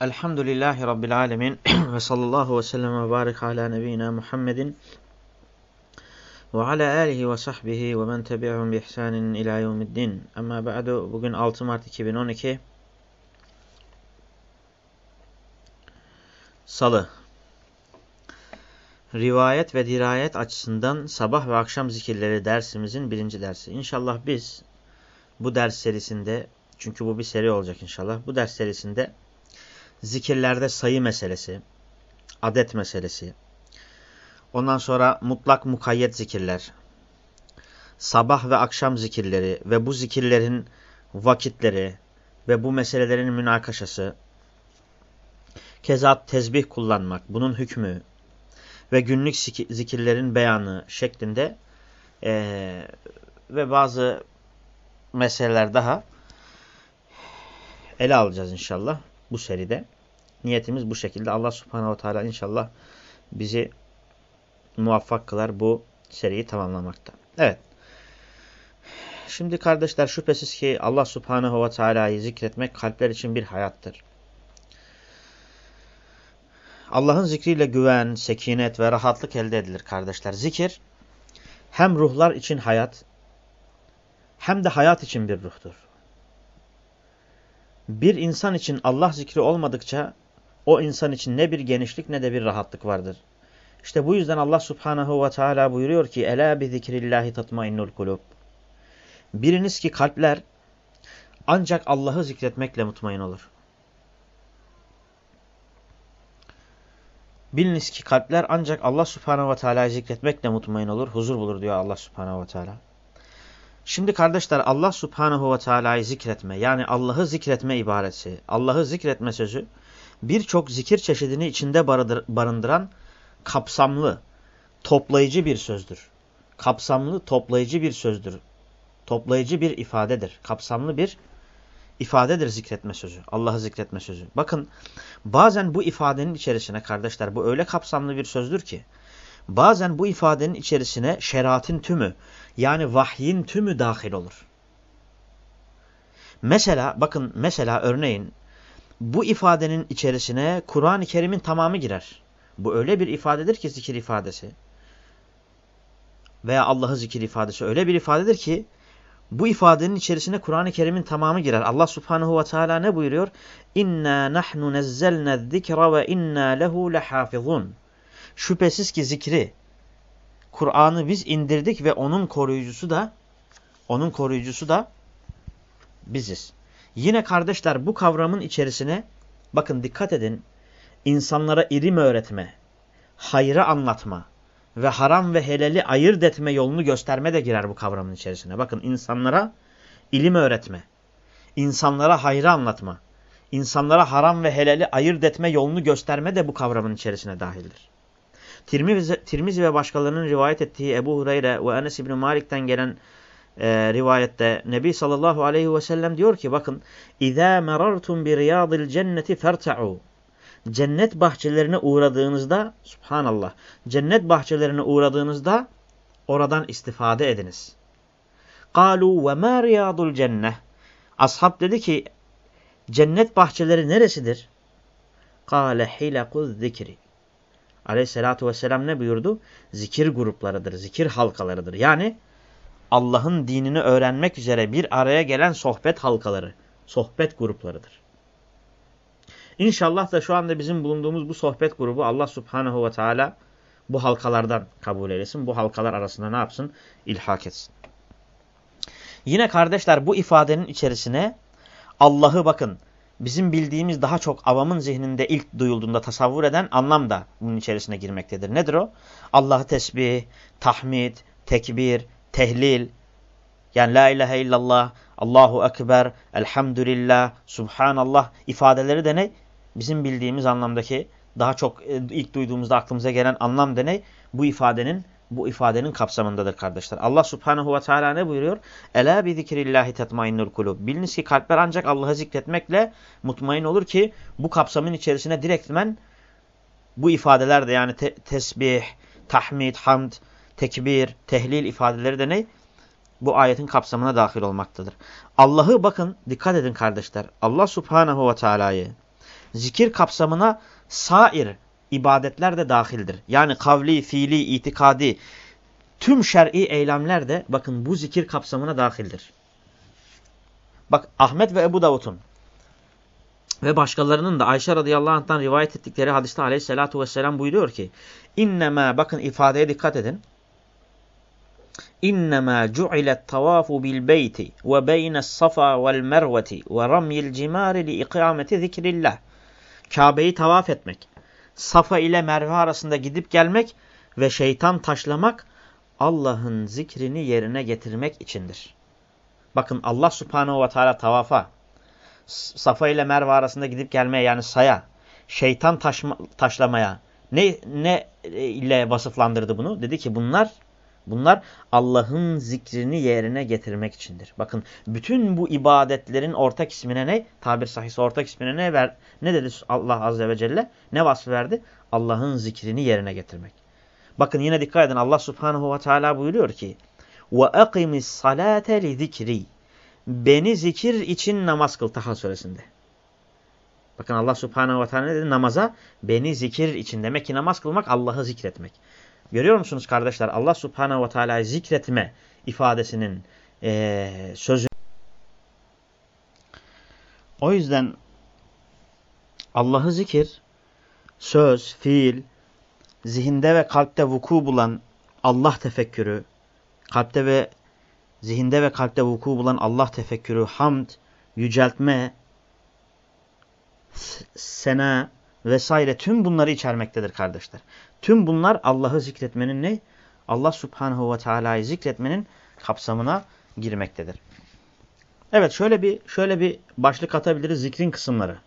Elhamdülillahi Rabbil alemin ve sallallahu ve sellem ve barik ala nebiyyina Muhammedin ve ala alihi ve sahbihi ve men tebi'ahum bi ihsanin ila yevmiddin. Ama ba'du bugün 6 Mart 2012 Salı Rivayet ve dirayet açısından sabah ve akşam zikirleri dersimizin birinci dersi. İnşallah biz bu ders serisinde çünkü bu bir seri olacak inşallah. Bu ders serisinde zikirlerde sayı meselesi, adet meselesi, ondan sonra mutlak mukayyet zikirler, sabah ve akşam zikirleri ve bu zikirlerin vakitleri ve bu meselelerin münakaşası, kezat tezbih kullanmak, bunun hükmü ve günlük zikirlerin beyanı şeklinde ee, ve bazı meseleler daha ele alacağız inşallah bu seride. Niyetimiz bu şekilde. Allah subhanehu teala inşallah bizi muvaffak kılar bu seriyi tamamlamakta. Evet. Şimdi kardeşler şüphesiz ki Allah subhanehu ve teala'yı zikretmek kalpler için bir hayattır. Allah'ın zikriyle güven, sekinet ve rahatlık elde edilir kardeşler. Zikir hem ruhlar için hayat hem de hayat için bir ruhtur. Bir insan için Allah zikri olmadıkça o insan için ne bir genişlik ne de bir rahatlık vardır. İşte bu yüzden Allah subhanahu ve teala buyuruyor ki Ela bi zikrillahi tatmainnul kulub. Biriniz ki kalpler ancak Allah'ı zikretmekle mutmain olur. Biliniz ki kalpler ancak Allah subhanahu ve teala'yı zikretmekle mutmain olur, huzur bulur diyor Allah subhanahu ve teala. Şimdi kardeşler Allah subhanahu ve teala'yı zikretme yani Allah'ı zikretme ibaresi, Allah'ı zikretme sözü birçok zikir çeşidini içinde barındıran kapsamlı, toplayıcı bir sözdür. Kapsamlı, toplayıcı bir sözdür. Toplayıcı bir ifadedir. Kapsamlı bir ifadedir zikretme sözü. Allah'ı zikretme sözü. Bakın bazen bu ifadenin içerisine kardeşler bu öyle kapsamlı bir sözdür ki bazen bu ifadenin içerisine şeriatın tümü yani vahyin tümü dahil olur. Mesela bakın mesela örneğin bu ifadenin içerisine Kur'an-ı Kerim'in tamamı girer. Bu öyle bir ifadedir ki zikir ifadesi veya Allah'ı zikir ifadesi öyle bir ifadedir ki bu ifadenin içerisine Kur'an-ı Kerim'in tamamı girer. Allah Subhanahu ve Teala ne buyuruyor? İnna nahnu nazzalna zikra ve inna lehu lehafizun. Şüphesiz ki zikri Kur'an'ı biz indirdik ve onun koruyucusu da onun koruyucusu da biziz. Yine kardeşler bu kavramın içerisine bakın dikkat edin. insanlara ilim öğretme, hayrı anlatma ve haram ve helali ayırt etme yolunu gösterme de girer bu kavramın içerisine. Bakın insanlara ilim öğretme, insanlara hayrı anlatma, insanlara haram ve helali ayırt etme yolunu gösterme de bu kavramın içerisine dahildir. Tirmizi, Tirmizi ve başkalarının rivayet ettiği Ebu Hureyre ve Enes İbni Malik'ten gelen e, rivayette Nebi sallallahu aleyhi ve sellem diyor ki bakın اِذَا مَرَرْتُمْ بِرِيَاضِ الْجَنَّةِ فَارْتَعُوا Cennet bahçelerine uğradığınızda subhanallah cennet bahçelerine uğradığınızda oradan istifade ediniz. قَالُوا وَمَا رِيَاضُ الْجَنَّةِ Ashab dedi ki cennet bahçeleri neresidir? قَالَ حِلَقُ الذِّكْرِ Aleyhissalatu vesselam ne buyurdu? Zikir gruplarıdır, zikir halkalarıdır. Yani Allah'ın dinini öğrenmek üzere bir araya gelen sohbet halkaları, sohbet gruplarıdır. İnşallah da şu anda bizim bulunduğumuz bu sohbet grubu Allah subhanehu ve teala bu halkalardan kabul eylesin. Bu halkalar arasında ne yapsın? İlhak etsin. Yine kardeşler bu ifadenin içerisine Allah'ı bakın bizim bildiğimiz daha çok avamın zihninde ilk duyulduğunda tasavvur eden anlam da bunun içerisine girmektedir. Nedir o? Allah'ı tesbih, tahmid, tekbir, tehlil, yani la ilahe illallah, Allahu Ekber, elhamdülillah, subhanallah ifadeleri de ne? Bizim bildiğimiz anlamdaki daha çok e, ilk duyduğumuzda aklımıza gelen anlam da ne? Bu ifadenin bu ifadenin kapsamındadır kardeşler. Allah subhanehu ve teala ne buyuruyor? Ela bi zikrillahi tetmainnul kulub. Biliniz ki kalpler ancak Allah'ı zikretmekle mutmain olur ki bu kapsamın içerisine direktmen bu ifadeler de yani te tesbih, tahmid, hamd, tekbir, tehlil ifadeleri de ne? Bu ayetin kapsamına dahil olmaktadır. Allah'ı bakın dikkat edin kardeşler. Allah subhanehu ve teala'yı zikir kapsamına sair ibadetler de dahildir. Yani kavli, fiili, itikadi tüm şer'i eylemler de bakın bu zikir kapsamına dahildir. Bak Ahmet ve Ebu Davud'un ve başkalarının da Ayşe radıyallahu anh'tan rivayet ettikleri hadiste aleyhissalatu vesselam buyuruyor ki İnnemâ bakın ifadeye dikkat edin. İnnemâ cu'ilet tavafu bil beyti ve beynes safa vel merveti ve ramyil cimari li ikameti zikrillah. Kabe'yi tavaf etmek, Safa ile Merve arasında gidip gelmek ve şeytan taşlamak Allah'ın zikrini yerine getirmek içindir. Bakın Allah subhanehu ve teala tavafa, Safa ile Merve arasında gidip gelmeye yani saya, şeytan taşma, taşlamaya ne, ne ile vasıflandırdı bunu? Dedi ki bunlar bunlar Allah'ın zikrini yerine getirmek içindir. Bakın bütün bu ibadetlerin ortak ismine ne? Tabir sahisi ortak ismine ne ver? Ne dedi Allah azze ve celle? Ne vasfı verdi? Allah'ın zikrini yerine getirmek. Bakın yine dikkat edin Allah subhanahu ve teala buyuruyor ki وَاَقِمِ الصَّلَاةَ لِذِكْرِي Beni zikir için namaz kıl Taha suresinde. Bakın Allah subhanahu ve teala ne dedi? Namaza beni zikir için. Demek ki namaz kılmak Allah'ı zikretmek. Görüyor musunuz kardeşler? Allah subhanahu ve teala'yı zikretme ifadesinin e, sözü. O yüzden Allah'ı zikir, söz, fiil, zihinde ve kalpte vuku bulan Allah tefekkürü, kalpte ve zihinde ve kalpte vuku bulan Allah tefekkürü, hamd, yüceltme, sena vesaire tüm bunları içermektedir kardeşler. Tüm bunlar Allah'ı zikretmenin ne? Allah subhanahu ve teala'yı zikretmenin kapsamına girmektedir. Evet şöyle bir şöyle bir başlık atabiliriz zikrin kısımları.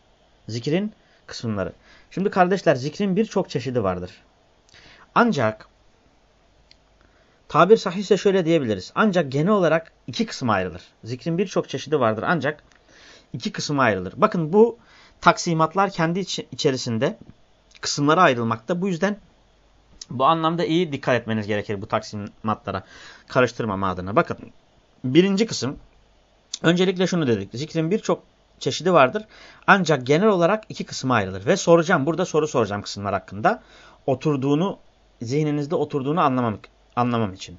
Zikrin kısımları. Şimdi kardeşler zikrin birçok çeşidi vardır. Ancak tabir sahihse şöyle diyebiliriz. Ancak genel olarak iki kısma ayrılır. Zikrin birçok çeşidi vardır ancak iki kısma ayrılır. Bakın bu taksimatlar kendi içerisinde kısımlara ayrılmakta. Bu yüzden bu anlamda iyi dikkat etmeniz gerekir bu taksimatlara karıştırmama adına. Bakın birinci kısım öncelikle şunu dedik. Zikrin birçok çeşidi vardır. Ancak genel olarak iki kısma ayrılır. Ve soracağım burada soru soracağım kısımlar hakkında. Oturduğunu zihninizde oturduğunu anlamam, anlamam için.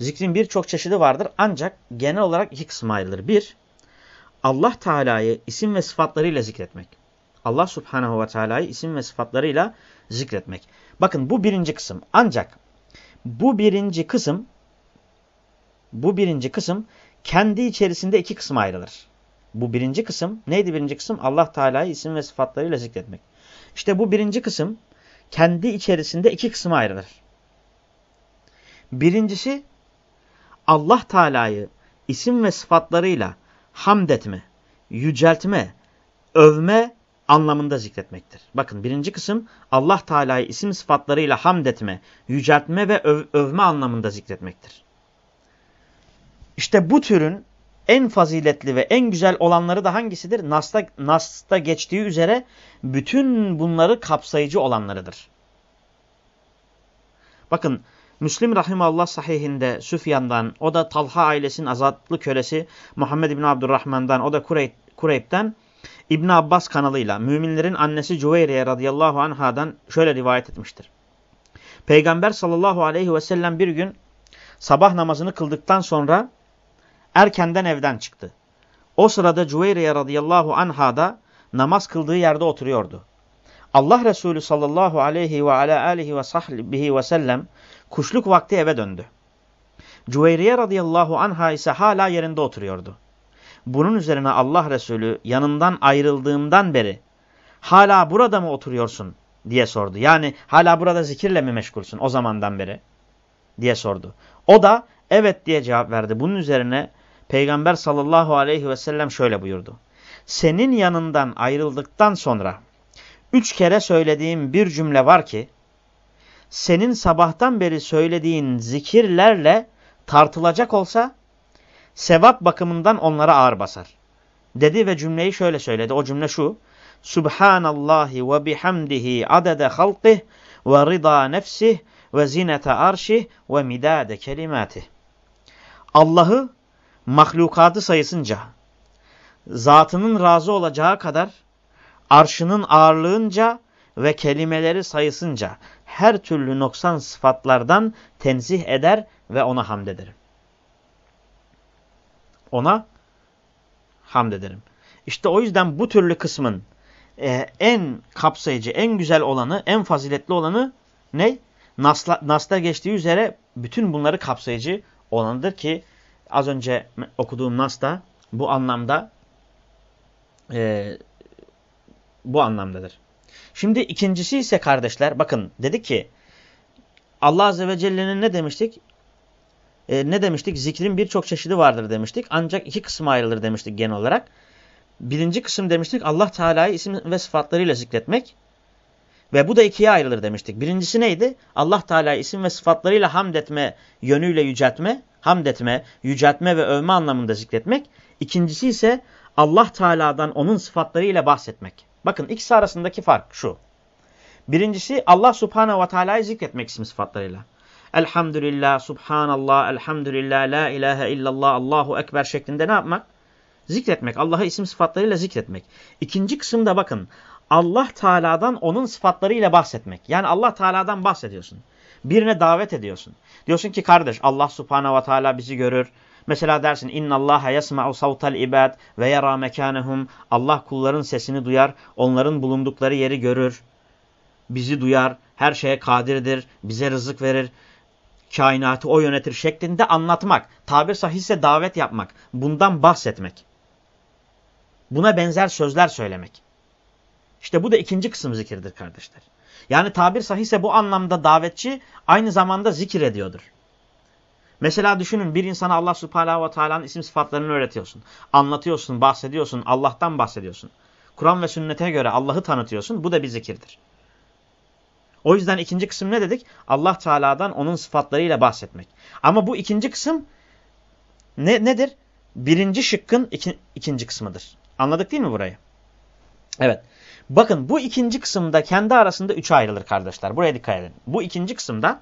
Zikrin birçok çeşidi vardır ancak genel olarak iki kısma ayrılır. Bir, Allah Teala'yı isim ve sıfatlarıyla zikretmek. Allah Subhanahu ve Teala'yı isim ve sıfatlarıyla zikretmek. Bakın bu birinci kısım. Ancak bu birinci kısım bu birinci kısım kendi içerisinde iki kısma ayrılır. Bu birinci kısım neydi birinci kısım? Allah Teala'yı isim ve sıfatlarıyla zikretmek. İşte bu birinci kısım kendi içerisinde iki kısma ayrılır. Birincisi Allah Teala'yı isim ve sıfatlarıyla hamd etme, yüceltme, övme anlamında zikretmektir. Bakın birinci kısım Allah Teala'yı isim sıfatlarıyla hamd etme, yüceltme ve öv övme anlamında zikretmektir. İşte bu türün en faziletli ve en güzel olanları da hangisidir? Nas'ta, Nas'ta geçtiği üzere bütün bunları kapsayıcı olanlarıdır. Bakın Müslim Rahimallah sahihinde Süfyan'dan, o da Talha ailesinin azatlı kölesi Muhammed bin Abdurrahman'dan, o da Kureyb, Kureyb'den İbn Abbas kanalıyla müminlerin annesi Cüveyriye radıyallahu anhadan şöyle rivayet etmiştir. Peygamber sallallahu aleyhi ve sellem bir gün sabah namazını kıldıktan sonra erkenden evden çıktı. O sırada Cüveyriye radıyallahu anha da namaz kıldığı yerde oturuyordu. Allah Resulü sallallahu aleyhi ve ala alihi ve sahbihi ve sellem kuşluk vakti eve döndü. Cüveyriye radıyallahu anha ise hala yerinde oturuyordu. Bunun üzerine Allah Resulü yanından ayrıldığımdan beri hala burada mı oturuyorsun diye sordu. Yani hala burada zikirle mi meşgulsün o zamandan beri diye sordu. O da evet diye cevap verdi. Bunun üzerine Peygamber sallallahu aleyhi ve sellem şöyle buyurdu. Senin yanından ayrıldıktan sonra üç kere söylediğim bir cümle var ki senin sabahtan beri söylediğin zikirlerle tartılacak olsa sevap bakımından onlara ağır basar. Dedi ve cümleyi şöyle söyledi. O cümle şu. Subhanallahi ve bihamdihi adede halqih ve rida nefsih ve zinete arşih ve midade kelimatih. Allah'ı mahlukatı sayısınca, zatının razı olacağı kadar arşının ağırlığınca ve kelimeleri sayısınca her türlü noksan sıfatlardan tenzih eder ve ona hamd ederim. Ona hamd ederim. İşte o yüzden bu türlü kısmın e, en kapsayıcı, en güzel olanı, en faziletli olanı ne? Nasla, Nas'ta geçtiği üzere bütün bunları kapsayıcı olanıdır ki az önce okuduğum Nas'ta bu anlamda e, bu anlamdadır. Şimdi ikincisi ise kardeşler bakın dedik ki Allah Azze ve Celle'nin ne demiştik? E, ne demiştik? Zikrin birçok çeşidi vardır demiştik. Ancak iki kısma ayrılır demiştik genel olarak. Birinci kısım demiştik Allah Teala'yı isim ve sıfatlarıyla zikretmek. Ve bu da ikiye ayrılır demiştik. Birincisi neydi? Allah Teala'yı isim ve sıfatlarıyla hamd etme yönüyle yüceltme, hamd etme, yüceltme ve övme anlamında zikretmek. İkincisi ise Allah Teala'dan onun sıfatlarıyla bahsetmek. Bakın ikisi arasındaki fark şu. Birincisi Allah Subhanahu ve Teala'yı zikretmek isim sıfatlarıyla. Elhamdülillah, Subhanallah, Elhamdülillah, La ilahe illallah, Allahu Ekber şeklinde ne yapmak? Zikretmek. Allah'a isim sıfatlarıyla zikretmek. İkinci kısımda bakın. Allah Teala'dan onun sıfatlarıyla bahsetmek. Yani Allah Teala'dan bahsediyorsun. Birine davet ediyorsun. Diyorsun ki kardeş Allah Subhanahu ve Teala bizi görür. Mesela dersin inna Allah yesma'u savtal ibad ve yara mekanehum. Allah kulların sesini duyar, onların bulundukları yeri görür. Bizi duyar, her şeye kadirdir, bize rızık verir kainatı o yönetir şeklinde anlatmak. Tabir sahihse davet yapmak. Bundan bahsetmek. Buna benzer sözler söylemek. İşte bu da ikinci kısım zikirdir kardeşler. Yani tabir sahihse bu anlamda davetçi aynı zamanda zikir ediyordur. Mesela düşünün bir insana Allah subhanahu ve teala'nın isim sıfatlarını öğretiyorsun. Anlatıyorsun, bahsediyorsun, Allah'tan bahsediyorsun. Kur'an ve sünnete göre Allah'ı tanıtıyorsun. Bu da bir zikirdir. O yüzden ikinci kısım ne dedik? Allah Teala'dan onun sıfatlarıyla bahsetmek. Ama bu ikinci kısım ne, nedir? Birinci şıkkın iki, ikinci kısmıdır. Anladık değil mi burayı? Evet. Bakın bu ikinci kısımda kendi arasında üçe ayrılır kardeşler. Buraya dikkat edin. Bu ikinci kısımda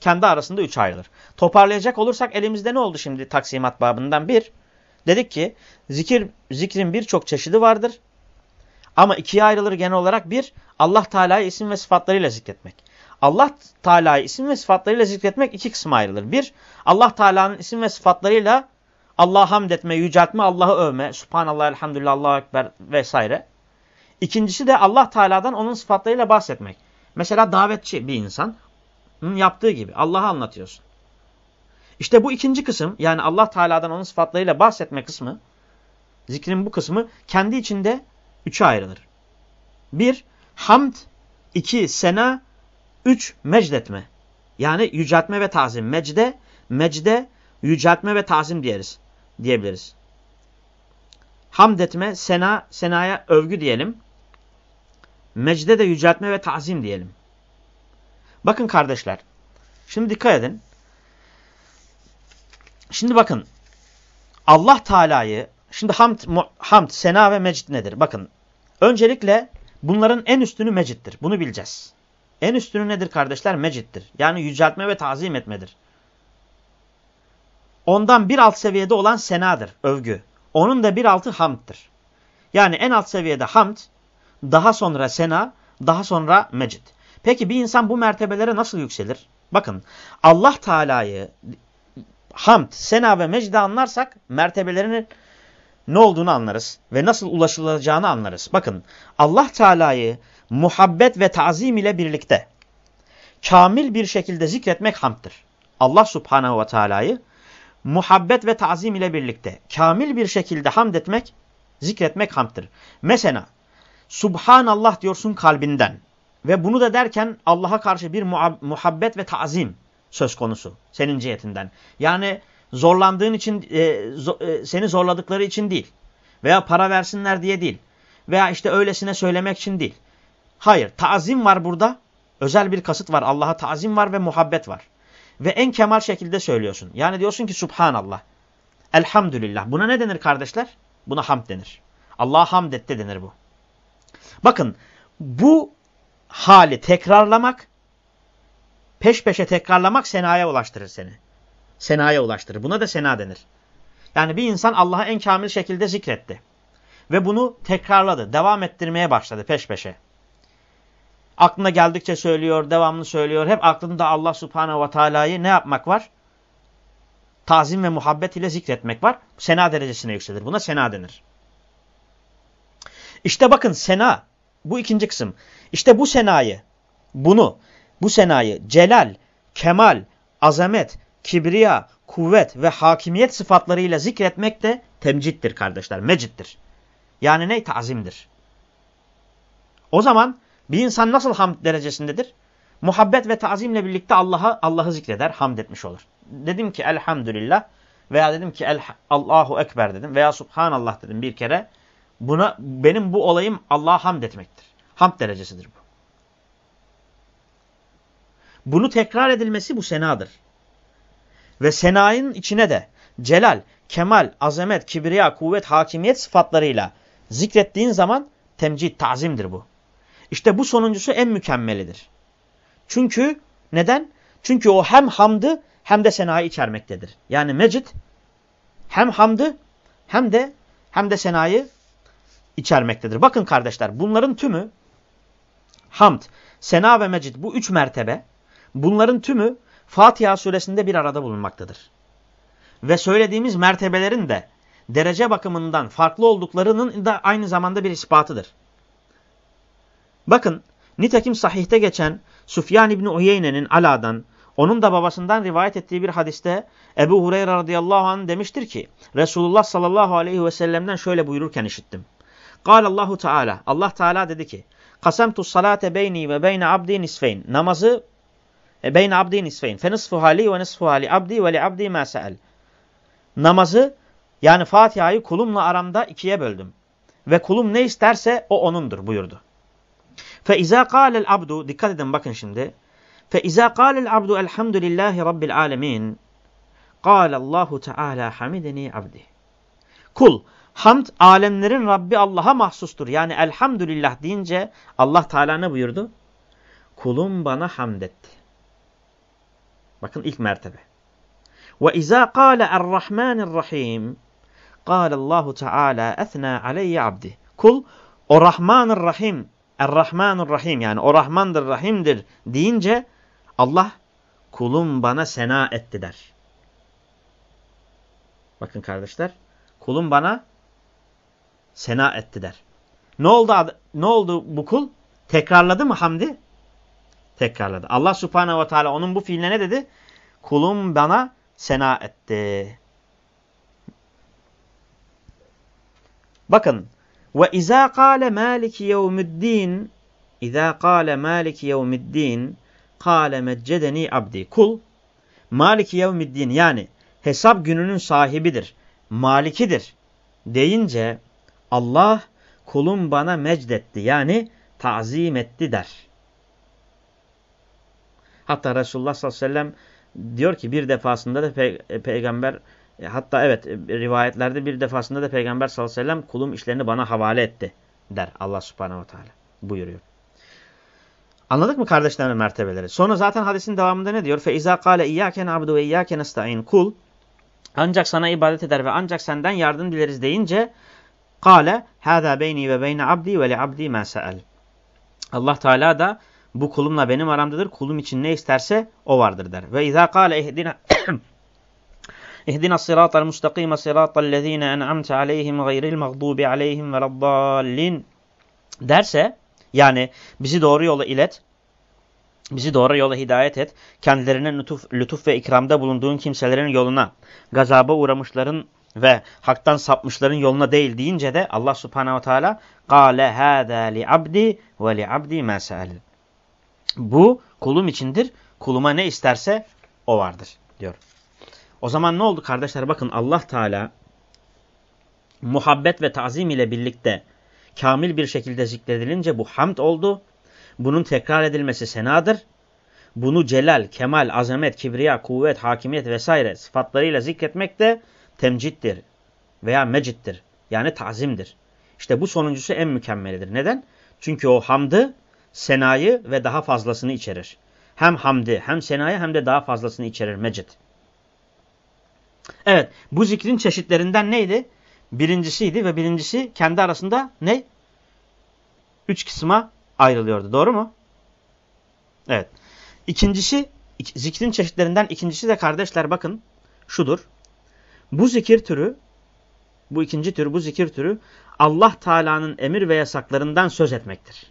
kendi arasında üçe ayrılır. Toparlayacak olursak elimizde ne oldu şimdi taksimat babından? Bir, dedik ki zikir, zikrin birçok çeşidi vardır. Ama ikiye ayrılır genel olarak. Bir, Allah Teala'yı isim ve sıfatlarıyla zikretmek. Allah Teala'yı isim ve sıfatlarıyla zikretmek iki kısma ayrılır. Bir, Allah Teala'nın isim ve sıfatlarıyla Allah'a hamd etme, yüceltme, Allah'ı övme, Subhanallah, Elhamdülillah, Allahu Ekber vesaire. İkincisi de Allah Teala'dan onun sıfatlarıyla bahsetmek. Mesela davetçi bir insan yaptığı gibi Allah'ı anlatıyorsun. İşte bu ikinci kısım yani Allah Teala'dan onun sıfatlarıyla bahsetme kısmı, zikrin bu kısmı kendi içinde üçe ayrılır. Bir, hamd, iki, sena, üç, mecdetme. Yani yüceltme ve tazim. Mecde, mecde, yüceltme ve tazim diyeriz, diyebiliriz. Hamd etme, sena, senaya övgü diyelim. Mecde de yüceltme ve tazim diyelim. Bakın kardeşler. Şimdi dikkat edin. Şimdi bakın. Allah Teala'yı Şimdi hamd, hamd, sena ve mecid nedir? Bakın öncelikle bunların en üstünü meciddir. Bunu bileceğiz. En üstünü nedir kardeşler? Meciddir. Yani yüceltme ve tazim etmedir. Ondan bir alt seviyede olan senadır, övgü. Onun da bir altı hamddır. Yani en alt seviyede hamd, daha sonra sena, daha sonra mecid. Peki bir insan bu mertebelere nasıl yükselir? Bakın Allah Teala'yı hamd, sena ve mecdi anlarsak mertebelerinin ne olduğunu anlarız ve nasıl ulaşılacağını anlarız. Bakın Allah Teala'yı muhabbet ve tazim ile birlikte kamil bir şekilde zikretmek hamddır. Allah Subhanahu ve Teala'yı muhabbet ve tazim ile birlikte kamil bir şekilde hamd etmek, zikretmek hamddır. Mesela Subhanallah diyorsun kalbinden ve bunu da derken Allah'a karşı bir muhabbet ve tazim söz konusu senin cihetinden. Yani zorlandığın için, e, zo, e, seni zorladıkları için değil. Veya para versinler diye değil. Veya işte öylesine söylemek için değil. Hayır, tazim var burada. Özel bir kasıt var. Allah'a tazim var ve muhabbet var. Ve en kemal şekilde söylüyorsun. Yani diyorsun ki Subhanallah. Elhamdülillah. Buna ne denir kardeşler? Buna hamd denir. Allah'a hamd etti denir bu. Bakın bu hali tekrarlamak, peş peşe tekrarlamak senaya ulaştırır seni senaya ulaştırır. Buna da sena denir. Yani bir insan Allah'a en kamil şekilde zikretti. ve bunu tekrarladı. Devam ettirmeye başladı peş peşe. Aklına geldikçe söylüyor, devamlı söylüyor. Hep aklında Allah subhanehu ve teala'yı ne yapmak var? Tazim ve muhabbet ile zikretmek var. Sena derecesine yükselir. Buna sena denir. İşte bakın sena, bu ikinci kısım. İşte bu senayı, bunu, bu senayı celal, kemal, azamet, kibriya, kuvvet ve hakimiyet sıfatlarıyla zikretmek de temcittir kardeşler, mecittir. Yani ne? Tazimdir. O zaman bir insan nasıl hamd derecesindedir? Muhabbet ve tazimle birlikte Allah'a Allah'ı zikreder, hamd etmiş olur. Dedim ki elhamdülillah veya dedim ki Allahu ekber dedim veya subhanallah dedim bir kere. Buna benim bu olayım Allah'a hamd etmektir. Hamd derecesidir bu. Bunu tekrar edilmesi bu senadır. Ve senayın içine de celal, kemal, azamet, kibriya, kuvvet, hakimiyet sıfatlarıyla zikrettiğin zaman temcid, tazimdir bu. İşte bu sonuncusu en mükemmelidir. Çünkü neden? Çünkü o hem hamdı hem de senayı içermektedir. Yani mecid hem hamdı hem de hem de senayı içermektedir. Bakın kardeşler bunların tümü hamd, sena ve mecid bu üç mertebe bunların tümü Fatiha suresinde bir arada bulunmaktadır. Ve söylediğimiz mertebelerin de derece bakımından farklı olduklarının da aynı zamanda bir ispatıdır. Bakın nitekim sahihte geçen Sufyan İbni Uyeyne'nin Ala'dan onun da babasından rivayet ettiği bir hadiste Ebu Hureyre radıyallahu anh demiştir ki Resulullah sallallahu aleyhi ve sellem'den şöyle buyururken işittim. Allahu Teala Allah Teala dedi ki Kasemtu salate beyni ve beyne abdi nisfeyn namazı Beyn abdi nisfeyn. Fe nisfu hali ve nisfu hali abdi ve li abdi ma se'el. Namazı yani Fatiha'yı kulumla aramda ikiye böldüm. Ve kulum ne isterse o onundur buyurdu. Fe izâ kâlel abdu. Dikkat edin bakın şimdi. Fe izâ kâlel abdu elhamdülillahi rabbil alemin. Kâlallahu teâlâ hamidini abdi. Kul, hamd alemlerin Rabbi Allah'a mahsustur. Yani elhamdülillah deyince Allah Teala ne buyurdu? Kulum bana hamd etti. Bakın ilk mertebe. Ve izâ kâle errahmânirrahîm Allahu Teala etna aleyhi abdi. Kul o Rahmanır Rahim, yani o Rahmandır Rahim'dir deyince Allah kulum bana sena etti der. Bakın kardeşler, kulum bana sena etti der. Ne oldu ne oldu bu kul? Tekrarladı mı hamdi? Tekrarladı. Allah subhanehu ve teala onun bu fiiline ne dedi? Kulum bana sena etti. Bakın. Ve izâ kâle mâliki yevmiddin İzâ kâle mâliki yevmiddin Kâle meccedeni abdi. Kul Maliki yevmiddin yani hesap gününün sahibidir. Malikidir. Deyince Allah kulum bana mecdetti yani tazim etti der. Hatta Resulullah sallallahu aleyhi ve sellem diyor ki bir defasında da pe e, peygamber e, hatta evet e, rivayetlerde bir defasında da peygamber sallallahu aleyhi ve sellem kulum işlerini bana havale etti der Allah subhanahu ve teala buyuruyor. Anladık mı kardeşlerin mertebeleri? Sonra zaten hadisin devamında ne diyor? فَاِذَا قَالَ اِيَّاكَ نَعْبُدُ وَاِيَّاكَ نَسْتَعِينَ Kul ancak sana ibadet eder ve ancak senden yardım dileriz deyince قَالَ هَذَا بَيْنِي وَبَيْنَ عَبْدِي وَلِعَبْدِي مَا سَأَلْ Allah Teala da bu kulumla benim aramdadır. Kulum için ne isterse o vardır der. Ve izâ kâle ihdina İhdina sıratal mustakîme sıratal lezîne en'amte aleyhim gayril mağdubi aleyhim veleddallin derse yani bizi doğru yola ilet, bizi doğru yola hidayet et, kendilerine lütuf, lütuf ve ikramda bulunduğun kimselerin yoluna, gazaba uğramışların ve haktan sapmışların yoluna değil deyince de Allah subhanehu ve teala قَالَ هَذَا لِعَبْدِ وَلِعَبْدِ مَا سَأَلِ bu kulum içindir, kuluma ne isterse o vardır diyor. O zaman ne oldu kardeşler? Bakın Allah Teala muhabbet ve tazim ile birlikte kamil bir şekilde zikredilince bu hamd oldu. Bunun tekrar edilmesi senadır. Bunu celal, kemal, azamet, kibriya, kuvvet, hakimiyet vesaire sıfatlarıyla zikretmek de temcittir veya mecittir. Yani tazimdir. İşte bu sonuncusu en mükemmelidir. Neden? Çünkü o hamdı, senayı ve daha fazlasını içerir. Hem hamdi, hem senayı hem de daha fazlasını içerir mecid. Evet, bu zikrin çeşitlerinden neydi? birincisiydi ve birincisi kendi arasında ne? Üç kısma ayrılıyordu. Doğru mu? Evet. İkincisi, zikrin çeşitlerinden ikincisi de kardeşler bakın şudur. Bu zikir türü, bu ikinci tür, bu zikir türü Allah Teala'nın emir ve yasaklarından söz etmektir.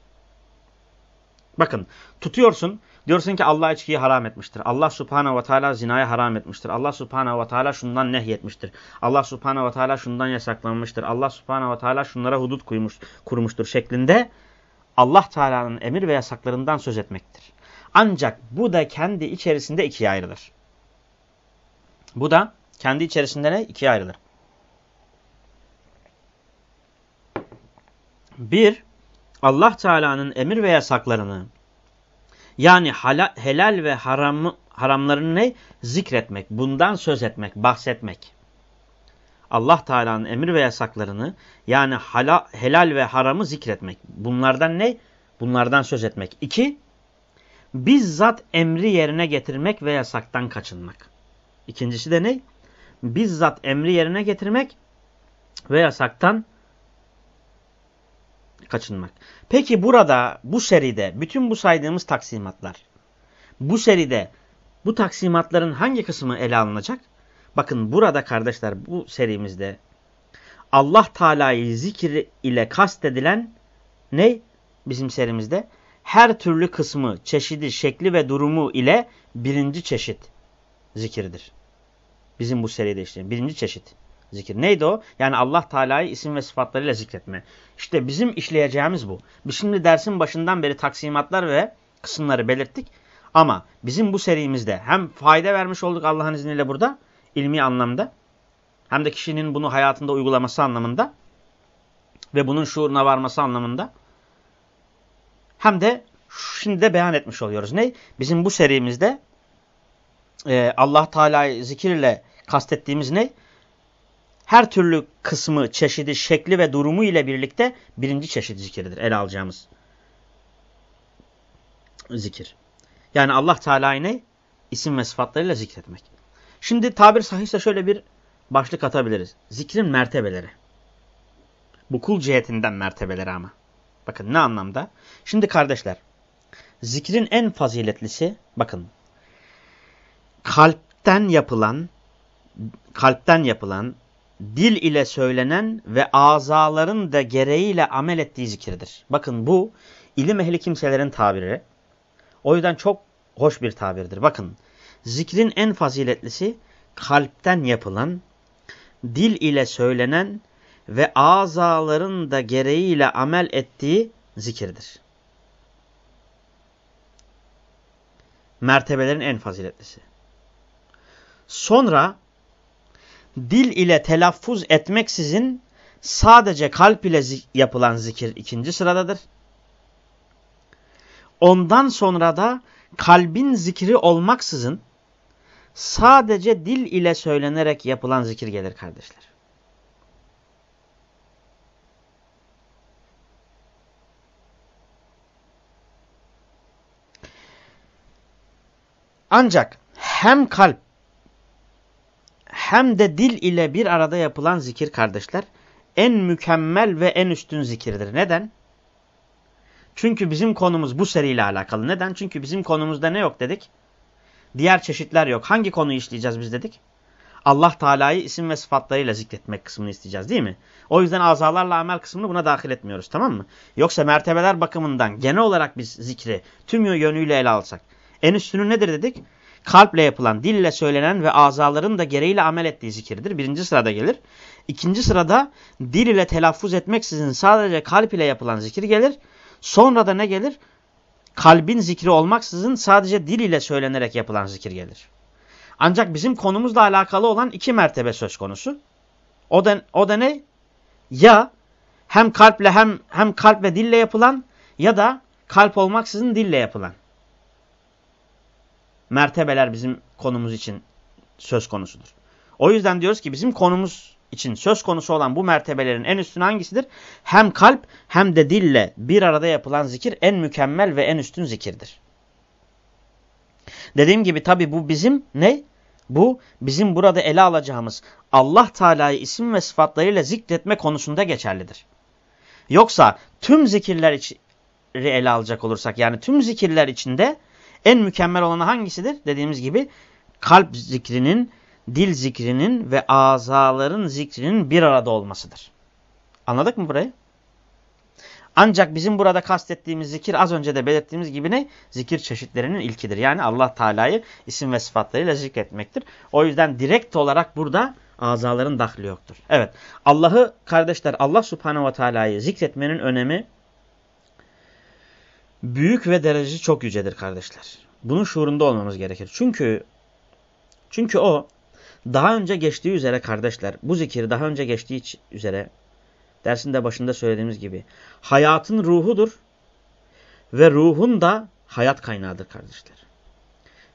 Bakın tutuyorsun diyorsun ki Allah içkiyi haram etmiştir. Allah subhanehu ve teala zinayı haram etmiştir. Allah subhanehu ve teala şundan nehyetmiştir. Allah subhanehu ve teala şundan yasaklanmıştır. Allah subhanehu ve teala şunlara hudut koymuş, kurmuştur şeklinde Allah Teala'nın emir ve yasaklarından söz etmektir. Ancak bu da kendi içerisinde ikiye ayrılır. Bu da kendi içerisinde ne? İkiye ayrılır. Bir, Allah Teala'nın emir ve yasaklarını yani helal ve haramı, haramlarını ne? Zikretmek, bundan söz etmek, bahsetmek. Allah Teala'nın emir ve yasaklarını yani hala, helal ve haramı zikretmek. Bunlardan ne? Bunlardan söz etmek. İki, bizzat emri yerine getirmek ve yasaktan kaçınmak. İkincisi de ne? Bizzat emri yerine getirmek ve yasaktan kaçınmak. Peki burada bu seride bütün bu saydığımız taksimatlar bu seride bu taksimatların hangi kısmı ele alınacak? Bakın burada kardeşler bu serimizde Allah Teala'yı zikir ile kastedilen ne? Bizim serimizde her türlü kısmı, çeşidi, şekli ve durumu ile birinci çeşit zikirdir. Bizim bu seride işte birinci çeşit zikir. Neydi o? Yani Allah Teala'yı isim ve sıfatlarıyla zikretme. İşte bizim işleyeceğimiz bu. Biz şimdi dersin başından beri taksimatlar ve kısımları belirttik. Ama bizim bu serimizde hem fayda vermiş olduk Allah'ın izniyle burada ilmi anlamda hem de kişinin bunu hayatında uygulaması anlamında ve bunun şuuruna varması anlamında hem de şimdi de beyan etmiş oluyoruz. Ne? Bizim bu serimizde e, Allah Teala'yı zikirle kastettiğimiz ne? Her türlü kısmı, çeşidi, şekli ve durumu ile birlikte birinci çeşit zikirdir. Ele alacağımız zikir. Yani Allah Teala'yı ne? İsim ve sıfatlarıyla zikretmek. Şimdi tabir sahihse şöyle bir başlık atabiliriz. Zikrin mertebeleri. Bu kul cihetinden mertebeleri ama. Bakın ne anlamda? Şimdi kardeşler, zikrin en faziletlisi, bakın, kalpten yapılan, kalpten yapılan, dil ile söylenen ve azaların da gereğiyle amel ettiği zikirdir. Bakın bu, ilim ehli kimselerin tabiri. O yüzden çok hoş bir tabirdir. Bakın, zikrin en faziletlisi, kalpten yapılan, dil ile söylenen ve azaların da gereğiyle amel ettiği zikirdir. Mertebelerin en faziletlisi. Sonra dil ile telaffuz etmeksizin sadece kalp ile yapılan zikir ikinci sıradadır. Ondan sonra da kalbin zikri olmaksızın sadece dil ile söylenerek yapılan zikir gelir kardeşler. Ancak hem kalp hem de dil ile bir arada yapılan zikir kardeşler en mükemmel ve en üstün zikirdir. Neden? Çünkü bizim konumuz bu seriyle alakalı. Neden? Çünkü bizim konumuzda ne yok dedik? Diğer çeşitler yok. Hangi konuyu işleyeceğiz biz dedik? Allah Teala'yı isim ve sıfatlarıyla zikretmek kısmını isteyeceğiz değil mi? O yüzden azalarla amel kısmını buna dahil etmiyoruz tamam mı? Yoksa mertebeler bakımından genel olarak biz zikri tüm yönüyle ele alsak. En üstünü nedir dedik? Kalple yapılan, dille söylenen ve azaların da gereğiyle amel ettiği zikirdir. Birinci sırada gelir. İkinci sırada dil ile telaffuz etmeksizin sadece kalp ile yapılan zikir gelir. Sonra da ne gelir? Kalbin zikri olmaksızın sadece dil ile söylenerek yapılan zikir gelir. Ancak bizim konumuzla alakalı olan iki mertebe söz konusu. O da, o da ne? Ya hem kalple hem hem kalp ve dille yapılan ya da kalp olmaksızın dille yapılan. Mertebeler bizim konumuz için söz konusudur. O yüzden diyoruz ki bizim konumuz için söz konusu olan bu mertebelerin en üstün hangisidir? Hem kalp hem de dille bir arada yapılan zikir en mükemmel ve en üstün zikirdir. Dediğim gibi tabi bu bizim ne? Bu bizim burada ele alacağımız Allah Teala'yı isim ve sıfatlarıyla zikretme konusunda geçerlidir. Yoksa tüm zikirler ele alacak olursak yani tüm zikirler içinde en mükemmel olanı hangisidir? Dediğimiz gibi kalp zikrinin, dil zikrinin ve azaların zikrinin bir arada olmasıdır. Anladık mı burayı? Ancak bizim burada kastettiğimiz zikir az önce de belirttiğimiz gibi ne? Zikir çeşitlerinin ilkidir. Yani Allah Teala'yı isim ve sıfatlarıyla zikretmektir. O yüzden direkt olarak burada azaların dahli yoktur. Evet Allah'ı kardeşler Allah Subhanahu ve Teala'yı zikretmenin önemi büyük ve derecesi çok yücedir kardeşler. Bunun şuurunda olmamız gerekir. Çünkü çünkü o daha önce geçtiği üzere kardeşler bu zikir daha önce geçtiği üzere dersin de başında söylediğimiz gibi hayatın ruhudur ve ruhun da hayat kaynağıdır kardeşler.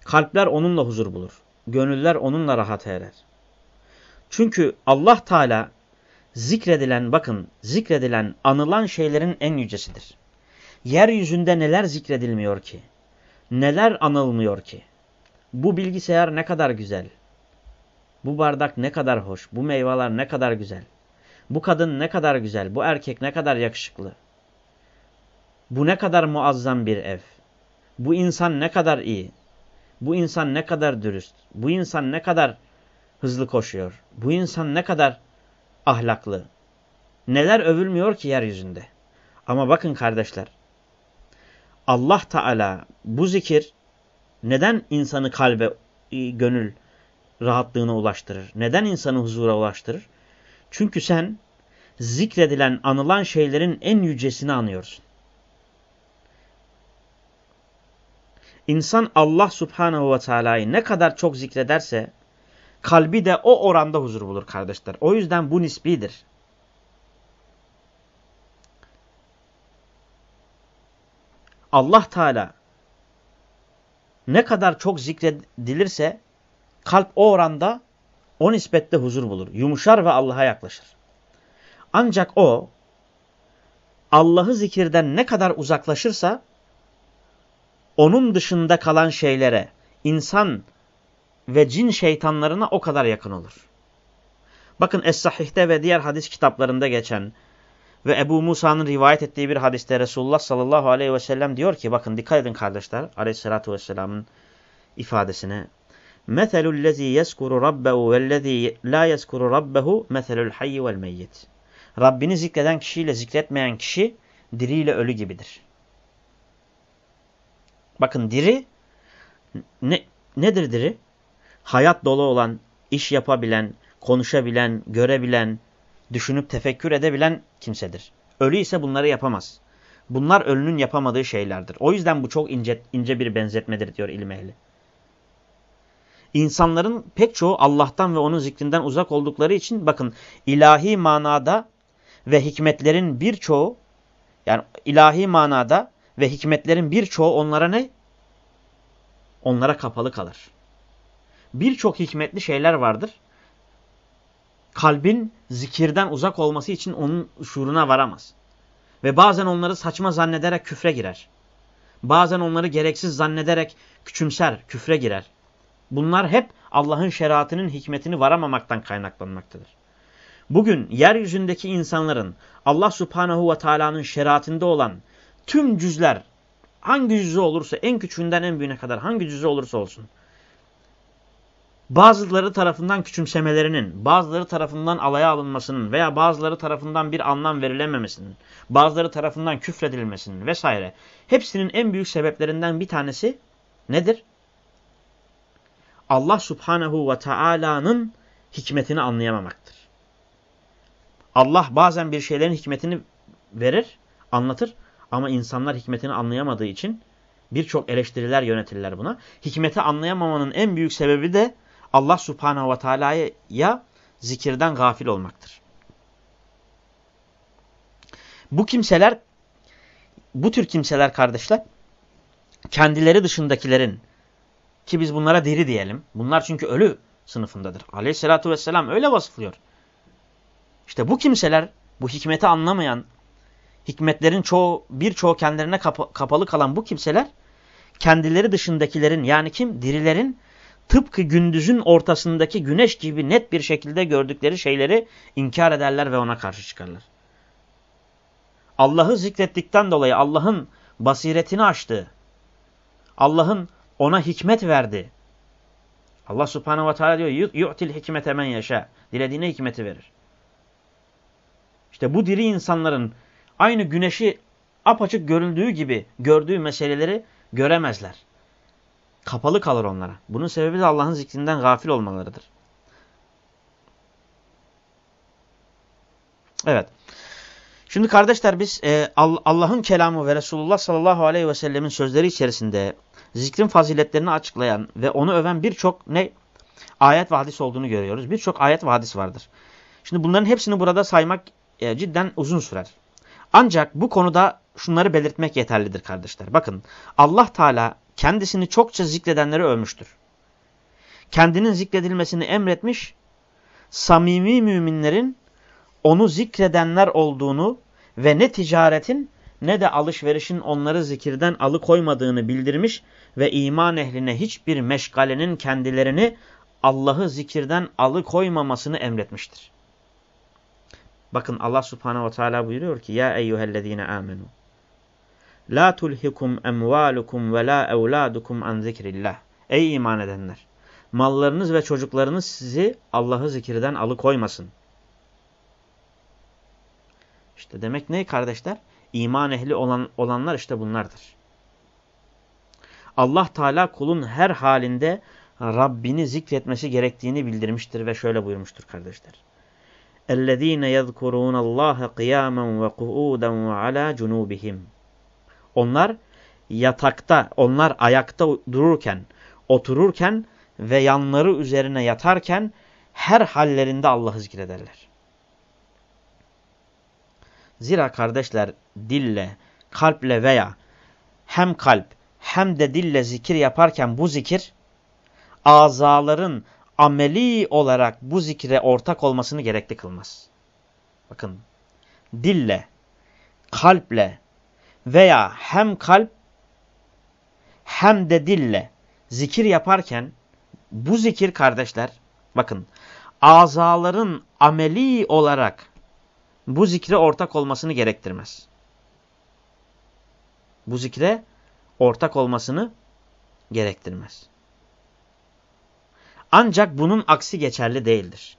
Kalpler onunla huzur bulur. Gönüller onunla rahat erer. Çünkü Allah Teala zikredilen bakın zikredilen anılan şeylerin en yücesidir. Yeryüzünde neler zikredilmiyor ki? Neler anılmıyor ki? Bu bilgisayar ne kadar güzel. Bu bardak ne kadar hoş. Bu meyveler ne kadar güzel. Bu kadın ne kadar güzel. Bu erkek ne kadar yakışıklı. Bu ne kadar muazzam bir ev. Bu insan ne kadar iyi. Bu insan ne kadar dürüst. Bu insan ne kadar hızlı koşuyor. Bu insan ne kadar ahlaklı. Neler övülmüyor ki yeryüzünde. Ama bakın kardeşler. Allah Teala bu zikir neden insanı kalbe, gönül rahatlığına ulaştırır? Neden insanı huzura ulaştırır? Çünkü sen zikredilen, anılan şeylerin en yücesini anıyorsun. İnsan Allah subhanehu ve teala'yı ne kadar çok zikrederse kalbi de o oranda huzur bulur kardeşler. O yüzden bu nisbidir. Allah Teala ne kadar çok zikredilirse kalp o oranda o nispette huzur bulur. Yumuşar ve Allah'a yaklaşır. Ancak o Allah'ı zikirden ne kadar uzaklaşırsa onun dışında kalan şeylere, insan ve cin şeytanlarına o kadar yakın olur. Bakın Es-Sahih'te ve diğer hadis kitaplarında geçen ve Ebu Musa'nın rivayet ettiği bir hadiste Resulullah sallallahu aleyhi ve sellem diyor ki bakın dikkat edin kardeşler aleyhissalatü vesselamın ifadesine. مَثَلُ الَّذ۪ي يَذْكُرُ رَبَّهُ وَالَّذ۪ي لَا يَذْكُرُ رَبَّهُ مَثَلُ الْحَيِّ وَالْمَيِّتِ Rabbini zikreden kişiyle zikretmeyen kişi diriyle ölü gibidir. Bakın diri ne, nedir diri? Hayat dolu olan, iş yapabilen, konuşabilen, görebilen, düşünüp tefekkür edebilen kimsedir. Ölü ise bunları yapamaz. Bunlar ölünün yapamadığı şeylerdir. O yüzden bu çok ince, ince bir benzetmedir diyor ilim ehli. İnsanların pek çoğu Allah'tan ve onun zikrinden uzak oldukları için bakın ilahi manada ve hikmetlerin birçoğu yani ilahi manada ve hikmetlerin birçoğu onlara ne? Onlara kapalı kalır. Birçok hikmetli şeyler vardır. Kalbin zikirden uzak olması için onun şuuruna varamaz. Ve bazen onları saçma zannederek küfre girer. Bazen onları gereksiz zannederek küçümser, küfre girer. Bunlar hep Allah'ın şeriatının hikmetini varamamaktan kaynaklanmaktadır. Bugün yeryüzündeki insanların Allah subhanahu ve teala'nın şeriatinde olan tüm cüzler hangi cüzü olursa en küçüğünden en büyüğüne kadar hangi cüzü olursa olsun bazıları tarafından küçümsemelerinin, bazıları tarafından alaya alınmasının veya bazıları tarafından bir anlam verilememesinin, bazıları tarafından küfredilmesinin vesaire hepsinin en büyük sebeplerinden bir tanesi nedir? Allah subhanehu ve Taala'nın hikmetini anlayamamaktır. Allah bazen bir şeylerin hikmetini verir, anlatır ama insanlar hikmetini anlayamadığı için birçok eleştiriler yönetirler buna. Hikmeti anlayamamanın en büyük sebebi de Allah subhanehu ve teala'ya zikirden gafil olmaktır. Bu kimseler, bu tür kimseler kardeşler, kendileri dışındakilerin, ki biz bunlara diri diyelim, bunlar çünkü ölü sınıfındadır. Aleyhissalatü vesselam öyle vasıflıyor. İşte bu kimseler, bu hikmeti anlamayan, hikmetlerin çoğu, birçoğu kendilerine kapa kapalı kalan bu kimseler, kendileri dışındakilerin yani kim? Dirilerin tıpkı gündüzün ortasındaki güneş gibi net bir şekilde gördükleri şeyleri inkar ederler ve ona karşı çıkarlar. Allah'ı zikrettikten dolayı Allah'ın basiretini açtı. Allah'ın ona hikmet verdi. Allah subhanehu ve teala diyor yu'til hikmete men yaşa. Dilediğine hikmeti verir. İşte bu diri insanların aynı güneşi apaçık görüldüğü gibi gördüğü meseleleri göremezler. Kapalı kalır onlara. Bunun sebebi de Allah'ın zikrinden gafil olmalarıdır. Evet. Şimdi kardeşler biz e, Allah'ın kelamı ve Resulullah sallallahu aleyhi ve sellemin sözleri içerisinde zikrin faziletlerini açıklayan ve onu öven birçok ne ayet ve hadis olduğunu görüyoruz. Birçok ayet ve hadis vardır. Şimdi bunların hepsini burada saymak e, cidden uzun sürer. Ancak bu konuda şunları belirtmek yeterlidir kardeşler. Bakın Allah Teala kendisini çokça zikredenleri övmüştür. Kendinin zikredilmesini emretmiş, samimi müminlerin onu zikredenler olduğunu ve ne ticaretin ne de alışverişin onları zikirden alıkoymadığını bildirmiş ve iman ehline hiçbir meşgalenin kendilerini Allah'ı zikirden alıkoymamasını emretmiştir. Bakın Allah subhanehu ve teala buyuruyor ki Ya eyyühellezine amenu La tulhikum emvalukum ve la evladukum an zikrillah. Ey iman edenler! Mallarınız ve çocuklarınız sizi Allah'ı zikirden alıkoymasın. İşte demek ne kardeşler? İman ehli olan, olanlar işte bunlardır. Allah Teala kulun her halinde Rabbini zikretmesi gerektiğini bildirmiştir ve şöyle buyurmuştur kardeşler. اَلَّذ۪ينَ يَذْكُرُونَ اللّٰهَ قِيَامًا وَقُعُودًا وَعَلَى جُنُوبِهِمْ onlar yatakta, onlar ayakta dururken, otururken ve yanları üzerine yatarken her hallerinde Allah'ı zikrederler. Zira kardeşler dille, kalple veya hem kalp hem de dille zikir yaparken bu zikir azaların ameli olarak bu zikre ortak olmasını gerekli kılmaz. Bakın dille, kalple veya hem kalp hem de dille zikir yaparken bu zikir kardeşler bakın azaların ameli olarak bu zikre ortak olmasını gerektirmez. Bu zikre ortak olmasını gerektirmez. Ancak bunun aksi geçerli değildir.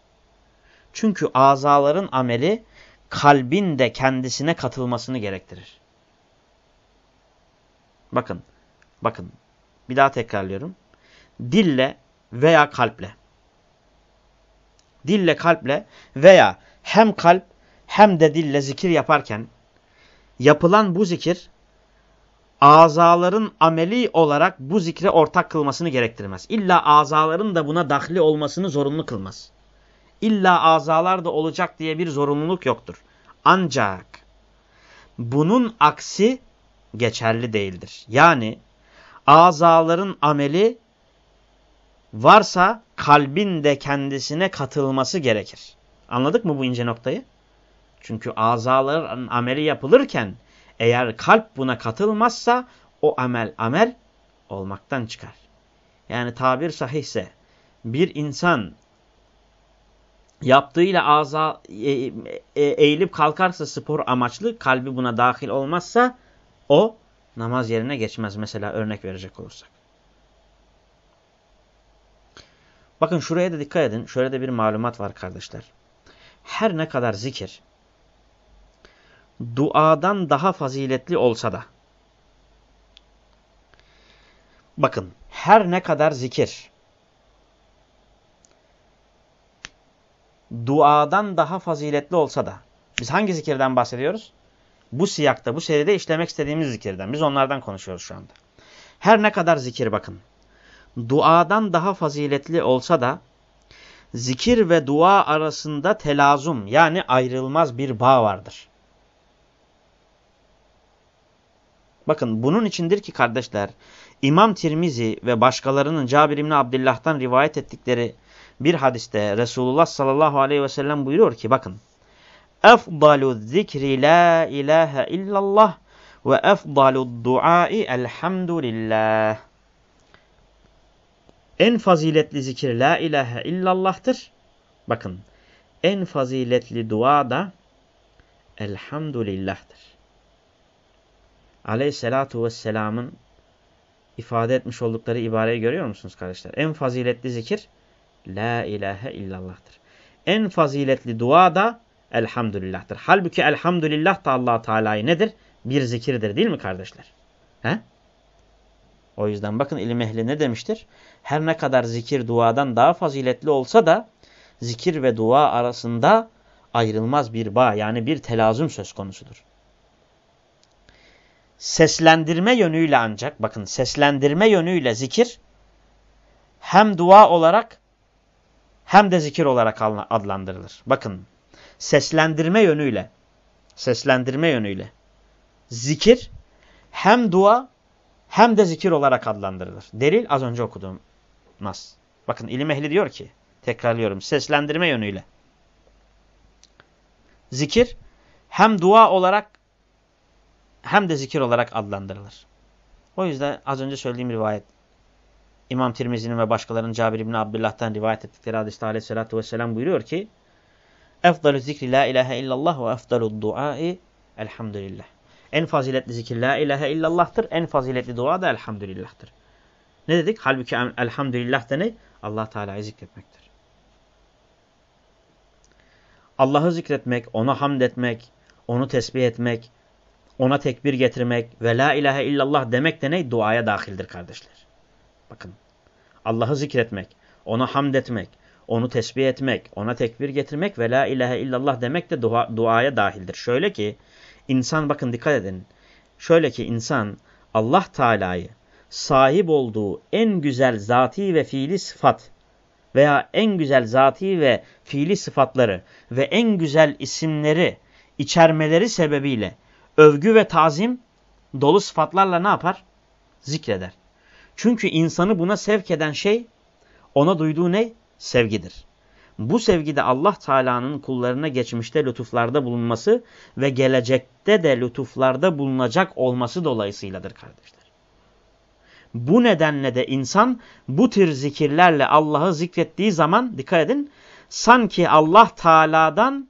Çünkü azaların ameli kalbin de kendisine katılmasını gerektirir. Bakın, bakın bir daha tekrarlıyorum. Dille veya kalple. Dille kalple veya hem kalp hem de dille zikir yaparken yapılan bu zikir azaların ameli olarak bu zikre ortak kılmasını gerektirmez. İlla azaların da buna dahli olmasını zorunlu kılmaz. İlla azalar da olacak diye bir zorunluluk yoktur. Ancak bunun aksi geçerli değildir. Yani azaların ameli varsa kalbin de kendisine katılması gerekir. Anladık mı bu ince noktayı? Çünkü azaların ameli yapılırken eğer kalp buna katılmazsa o amel amel olmaktan çıkar. Yani tabir sahihse bir insan yaptığıyla ağza e, e, eğilip kalkarsa spor amaçlı kalbi buna dahil olmazsa o namaz yerine geçmez. Mesela örnek verecek olursak. Bakın şuraya da dikkat edin. Şöyle de bir malumat var kardeşler. Her ne kadar zikir duadan daha faziletli olsa da. Bakın her ne kadar zikir duadan daha faziletli olsa da. Biz hangi zikirden bahsediyoruz? Bu siyakta, bu seride işlemek istediğimiz zikirden. Biz onlardan konuşuyoruz şu anda. Her ne kadar zikir bakın. Duadan daha faziletli olsa da zikir ve dua arasında telazum yani ayrılmaz bir bağ vardır. Bakın bunun içindir ki kardeşler İmam Tirmizi ve başkalarının Cabir İbni Abdillah'tan rivayet ettikleri bir hadiste Resulullah sallallahu aleyhi ve sellem buyuruyor ki bakın Efdalu zikri la ilahe illallah ve efdalu duai elhamdülillah. En faziletli zikir la ilahe illallah'tır. Bakın en faziletli dua da elhamdülillah'tır. Aleyhissalatu vesselamın ifade etmiş oldukları ibareyi görüyor musunuz kardeşler? En faziletli zikir la ilahe illallah'tır. En faziletli dua da elhamdülillah'tır. Halbuki elhamdülillah da allah Teala'yı nedir? Bir zikirdir değil mi kardeşler? He? O yüzden bakın ilim ehli ne demiştir? Her ne kadar zikir duadan daha faziletli olsa da zikir ve dua arasında ayrılmaz bir bağ yani bir telazum söz konusudur. Seslendirme yönüyle ancak bakın seslendirme yönüyle zikir hem dua olarak hem de zikir olarak adlandırılır. Bakın seslendirme yönüyle seslendirme yönüyle zikir hem dua hem de zikir olarak adlandırılır. Delil az önce okuduğum nas. Bakın ilim ehli diyor ki tekrarlıyorum seslendirme yönüyle zikir hem dua olarak hem de zikir olarak adlandırılır. O yüzden az önce söylediğim rivayet İmam Tirmizi'nin ve başkalarının Cabir İbni Abdullah'tan rivayet ettikleri hadiste aleyhissalatü vesselam buyuruyor ki Efdalü zikri la ilahe illallah ve efdalü duai elhamdülillah. En faziletli zikir la ilahe illallah'tır. En faziletli dua da elhamdülillah'tır. Ne dedik? Halbuki elhamdülillah da ne? Allah Teala'yı zikretmektir. Allah'ı zikretmek, ona hamd etmek, onu tesbih etmek, ona tekbir getirmek ve la ilahe illallah demek de ne? Duaya dahildir kardeşler. Bakın. Allah'ı zikretmek, ona hamd etmek, onu tesbih etmek, ona tekbir getirmek ve la ilahe illallah demek de dua, duaya dahildir. Şöyle ki insan bakın dikkat edin. Şöyle ki insan Allah Teala'yı sahip olduğu en güzel zati ve fiili sıfat veya en güzel zati ve fiili sıfatları ve en güzel isimleri içermeleri sebebiyle övgü ve tazim dolu sıfatlarla ne yapar? Zikreder. Çünkü insanı buna sevk eden şey ona duyduğu ne? Sevgidir. Bu sevgide Allah Teala'nın kullarına geçmişte lütuflarda bulunması ve gelecekte de lütuflarda bulunacak olması dolayısıyladır kardeşler. Bu nedenle de insan bu tür zikirlerle Allah'ı zikrettiği zaman dikkat edin sanki Allah Teala'dan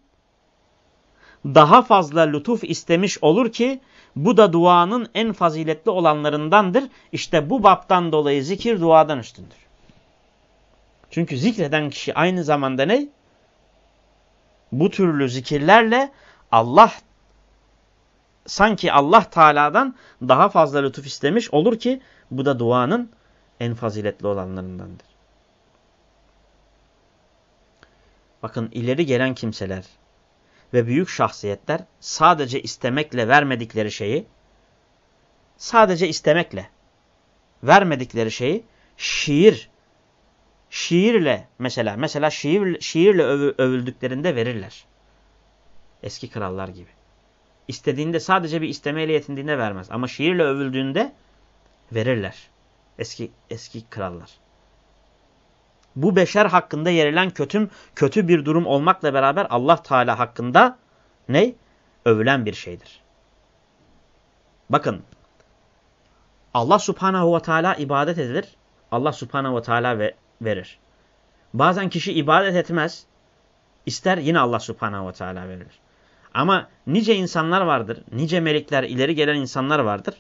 daha fazla lütuf istemiş olur ki bu da duanın en faziletli olanlarındandır. İşte bu baptan dolayı zikir duadan üstündür. Çünkü zikreden kişi aynı zamanda ne? Bu türlü zikirlerle Allah sanki Allah Teala'dan daha fazla lütuf istemiş olur ki bu da duanın en faziletli olanlarındandır. Bakın ileri gelen kimseler ve büyük şahsiyetler sadece istemekle vermedikleri şeyi sadece istemekle vermedikleri şeyi şiir şiirle mesela mesela şiir, şiirle övü, övüldüklerinde verirler. Eski krallar gibi. İstediğinde sadece bir istemeyle yetindiğinde vermez. Ama şiirle övüldüğünde verirler. Eski eski krallar. Bu beşer hakkında yerilen kötüm kötü bir durum olmakla beraber Allah Teala hakkında ne? Övülen bir şeydir. Bakın Allah Subhanahu ve Teala ibadet edilir. Allah Subhanahu ve Teala ve verir. Bazen kişi ibadet etmez. ister yine Allah Subhanahu ve Teala verir. Ama nice insanlar vardır. Nice melekler ileri gelen insanlar vardır.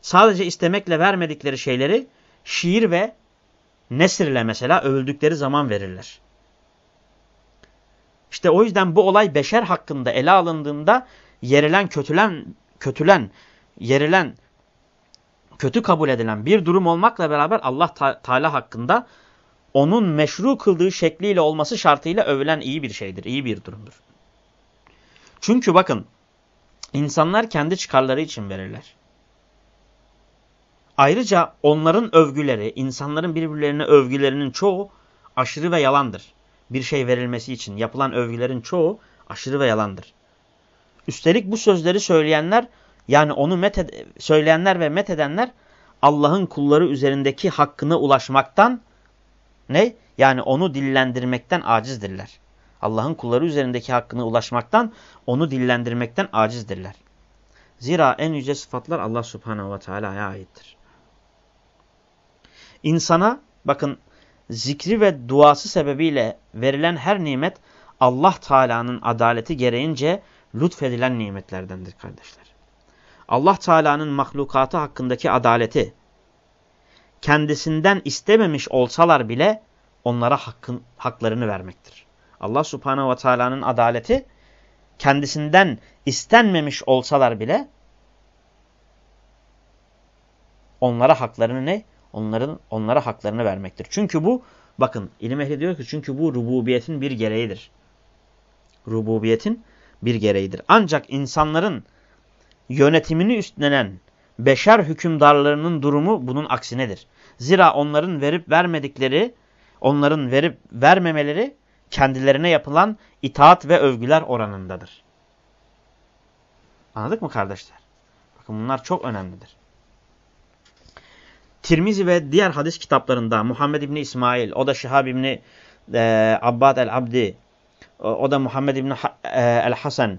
Sadece istemekle vermedikleri şeyleri şiir ve nesirle mesela övüldükleri zaman verirler. İşte o yüzden bu olay beşer hakkında ele alındığında yerilen, kötülen, kötülen, yerilen, kötü kabul edilen bir durum olmakla beraber Allah Teala hakkında onun meşru kıldığı şekliyle olması şartıyla övülen iyi bir şeydir, iyi bir durumdur. Çünkü bakın insanlar kendi çıkarları için verirler. Ayrıca onların övgüleri, insanların birbirlerine övgülerinin çoğu aşırı ve yalandır. Bir şey verilmesi için yapılan övgülerin çoğu aşırı ve yalandır. Üstelik bu sözleri söyleyenler yani onu söyleyenler ve met edenler Allah'ın kulları üzerindeki hakkına ulaşmaktan ne? Yani onu dillendirmekten acizdirler. Allah'ın kulları üzerindeki hakkına ulaşmaktan, onu dillendirmekten acizdirler. Zira en yüce sıfatlar Allah subhanehu ve teala'ya aittir. İnsana bakın zikri ve duası sebebiyle verilen her nimet Allah Teala'nın adaleti gereğince lütfedilen nimetlerdendir kardeşler. Allah Teala'nın mahlukatı hakkındaki adaleti kendisinden istememiş olsalar bile onlara hakkın, haklarını vermektir. Allah Subhanahu ve Teala'nın adaleti kendisinden istenmemiş olsalar bile onlara haklarını ne? Onların onlara haklarını vermektir. Çünkü bu bakın ilim ehli diyor ki çünkü bu rububiyetin bir gereğidir. Rububiyetin bir gereğidir. Ancak insanların yönetimini üstlenen beşer hükümdarlarının durumu bunun aksinedir. Zira onların verip vermedikleri, onların verip vermemeleri kendilerine yapılan itaat ve övgüler oranındadır. Anladık mı kardeşler? Bakın bunlar çok önemlidir. Tirmizi ve diğer hadis kitaplarında Muhammed İbni İsmail, o da Şihab İbni e, Abbad el-Abdi, o da Muhammed İbni e, el-Hasan,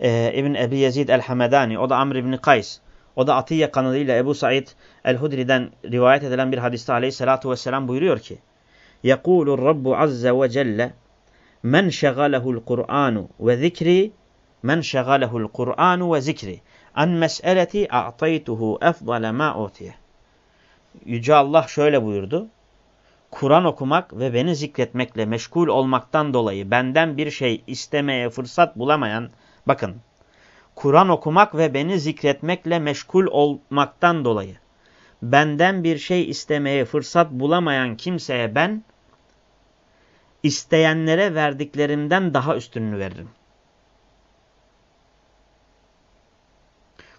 e, İbn Ebi Yezid el-Hamedani, o da Amr İbni Kays, o da Atiye kanalıyla Ebu Said el-Hudri'den rivayet edilen bir hadiste aleyhissalatu vesselam buyuruyor ki, يَقُولُ الرَّبُّ عَزَّ وَجَلَّ مَنْ شَغَلَهُ الْقُرْآنُ وَذِكْرِي مَنْ شَغَلَهُ الْقُرْآنُ وَذِكْرِي an mes'eleti a'taytuhu efdale ma utiye. Yüce Allah şöyle buyurdu. Kur'an okumak ve beni zikretmekle meşgul olmaktan dolayı benden bir şey istemeye fırsat bulamayan, bakın, Kur'an okumak ve beni zikretmekle meşgul olmaktan dolayı benden bir şey istemeye fırsat bulamayan kimseye ben, isteyenlere verdiklerimden daha üstününü veririm.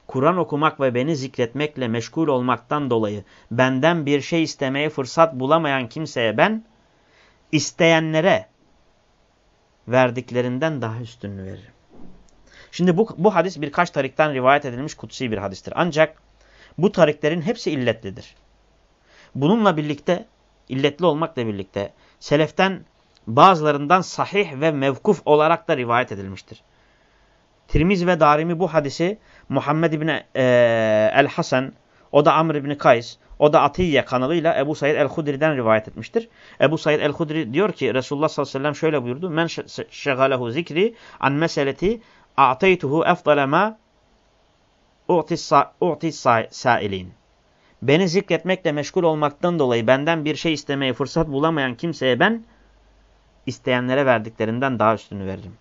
Kur'an okumak ve beni zikretmekle meşgul olmaktan dolayı benden bir şey istemeye fırsat bulamayan kimseye ben, isteyenlere verdiklerinden daha üstününü veririm. Şimdi bu, bu hadis birkaç tarikten rivayet edilmiş kutsi bir hadistir. Ancak bu tariklerin hepsi illetlidir. Bununla birlikte, illetli olmakla birlikte, seleften bazılarından sahih ve mevkuf olarak da rivayet edilmiştir. Tirmiz ve Darimi bu hadisi Muhammed İbni e, El-Hasan, o da Amr İbni Kays, o da Atiyye kanalıyla Ebu Said El-Hudri'den rivayet etmiştir. Ebu Said El-Hudri diyor ki Resulullah sallallahu aleyhi ve sellem şöyle buyurdu. Men şegalehu zikri an meseleti a'taytuhu efdale ma u'tis sailin. Beni zikretmekle meşgul olmaktan dolayı benden bir şey istemeye fırsat bulamayan kimseye ben isteyenlere verdiklerinden daha üstünü veririm.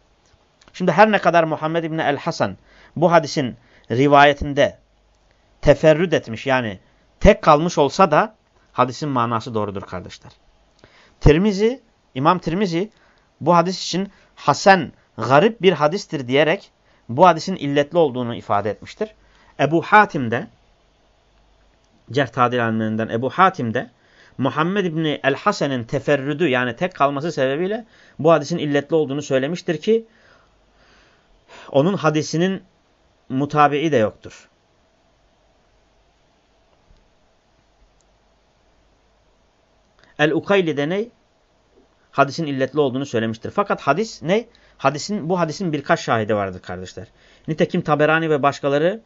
Şimdi her ne kadar Muhammed İbni El-Hasan bu hadisin rivayetinde teferrüt etmiş yani tek kalmış olsa da hadisin manası doğrudur kardeşler. Tirmizi, İmam Tirmizi bu hadis için Hasan garip bir hadistir diyerek bu hadisin illetli olduğunu ifade etmiştir. Ebu Hatim'de cerh tadil alimlerinden Ebu Hatim'de Muhammed İbni El-Hasen'in teferrüdü yani tek kalması sebebiyle bu hadisin illetli olduğunu söylemiştir ki onun hadisinin mutabi'i de yoktur. El-Ukayli de ne? Hadisin illetli olduğunu söylemiştir. Fakat hadis ne? Hadisin, bu hadisin birkaç şahidi vardır kardeşler. Nitekim Taberani ve başkaları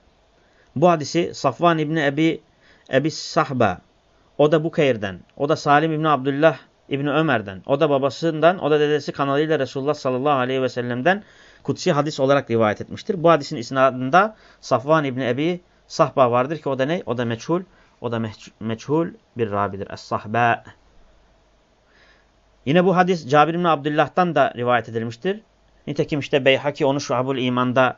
bu hadisi Safvan İbni Ebi, Ebi Sahba, o da Bukayr'den, o da Salim İbni Abdullah İbni Ömer'den, o da babasından, o da dedesi kanalıyla Resulullah sallallahu aleyhi ve sellem'den kutsi hadis olarak rivayet etmiştir. Bu hadisin isnadında Safvan İbni Ebi Sahba vardır ki o da ne? O da meçhul. O da meçhul bir rabidir. Es-sahba. Yine bu hadis Cabir İbni Abdullah'tan da rivayet edilmiştir. Nitekim işte Beyhaki onu Şuhabul İman'da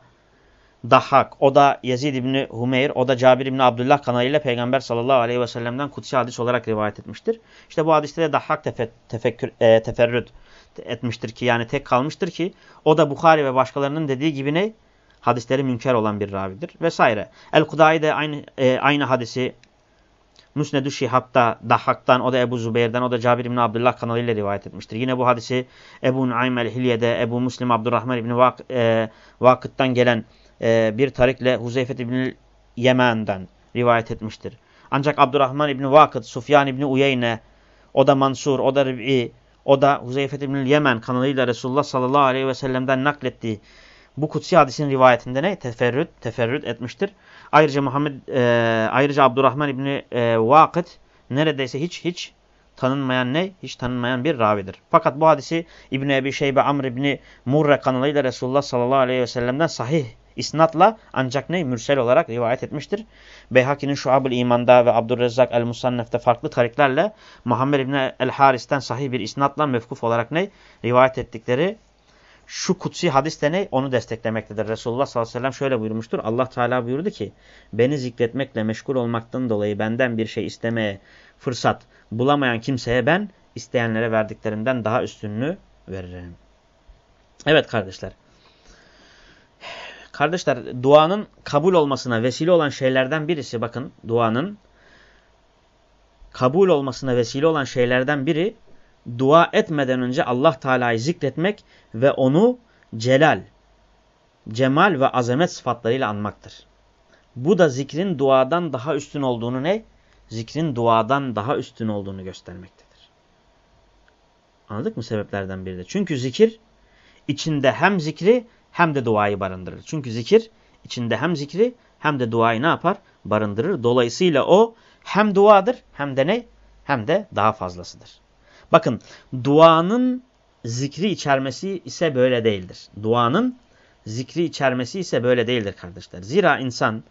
Dahhak, o da Yezid İbni Humeyr, o da Cabir İbni Abdullah kanalıyla Peygamber sallallahu aleyhi ve sellem'den kutsi hadis olarak rivayet etmiştir. İşte bu hadiste de Dahhak tefe, e, teferrüt etmiştir ki yani tek kalmıştır ki o da Bukhari ve başkalarının dediği gibi ne? Hadisleri münker olan bir ravidir vesaire. El-Kudayi de aynı, e, aynı hadisi Müsned-ü Şihab'da Dahhak'tan, o da Ebu Zübeyir'den, o da Cabir İbni Abdullah kanalıyla rivayet etmiştir. Yine bu hadisi Ebu Nuaym el-Hilye'de, Ebu Müslim Abdurrahman İbni Vak e, Vakıt'tan gelen e, bir tarikle Huzeyfet İbni Yemen'den rivayet etmiştir. Ancak Abdurrahman İbni Vakıt, Sufyan İbni Uyeyne, o da Mansur, o da Rib'i, o da Huzeyfet İbni Yemen kanalıyla Resulullah sallallahu aleyhi ve sellem'den naklettiği bu kutsi hadisin rivayetinde ne? Teferrüt, teferrüt etmiştir. Ayrıca Muhammed, e, ayrıca Abdurrahman İbni e, Vakıt neredeyse hiç hiç tanınmayan ne? Hiç tanınmayan bir ravidir. Fakat bu hadisi İbn Ebi Şeybe Amr İbni Murre kanalıyla Resulullah sallallahu aleyhi ve sellem'den sahih isnatla ancak ne? Mürsel olarak rivayet etmiştir. Beyhaki'nin Şuab-ül İman'da ve Abdurrezzak el-Musannef'te farklı tariklerle Muhammed İbni el-Haris'ten sahih bir isnatla mevkuf olarak ne? Rivayet ettikleri şu kutsi hadis de ne? Onu desteklemektedir. Resulullah sallallahu aleyhi ve sellem şöyle buyurmuştur. Allah Teala buyurdu ki beni zikretmekle meşgul olmaktan dolayı benden bir şey istemeye fırsat bulamayan kimseye ben isteyenlere verdiklerimden daha üstünlüğü veririm. Evet kardeşler. Kardeşler duanın kabul olmasına vesile olan şeylerden birisi bakın duanın kabul olmasına vesile olan şeylerden biri dua etmeden önce Allah Teala'yı zikretmek ve onu celal, cemal ve azamet sıfatlarıyla anmaktır. Bu da zikrin duadan daha üstün olduğunu ne? Zikrin duadan daha üstün olduğunu göstermektedir. Anladık mı sebeplerden biri de? Çünkü zikir içinde hem zikri hem de duayı barındırır. Çünkü zikir içinde hem zikri hem de duayı ne yapar? Barındırır. Dolayısıyla o hem duadır hem de ne? Hem de daha fazlasıdır. Bakın duanın zikri içermesi ise böyle değildir. Duanın zikri içermesi ise böyle değildir kardeşler. Zira insan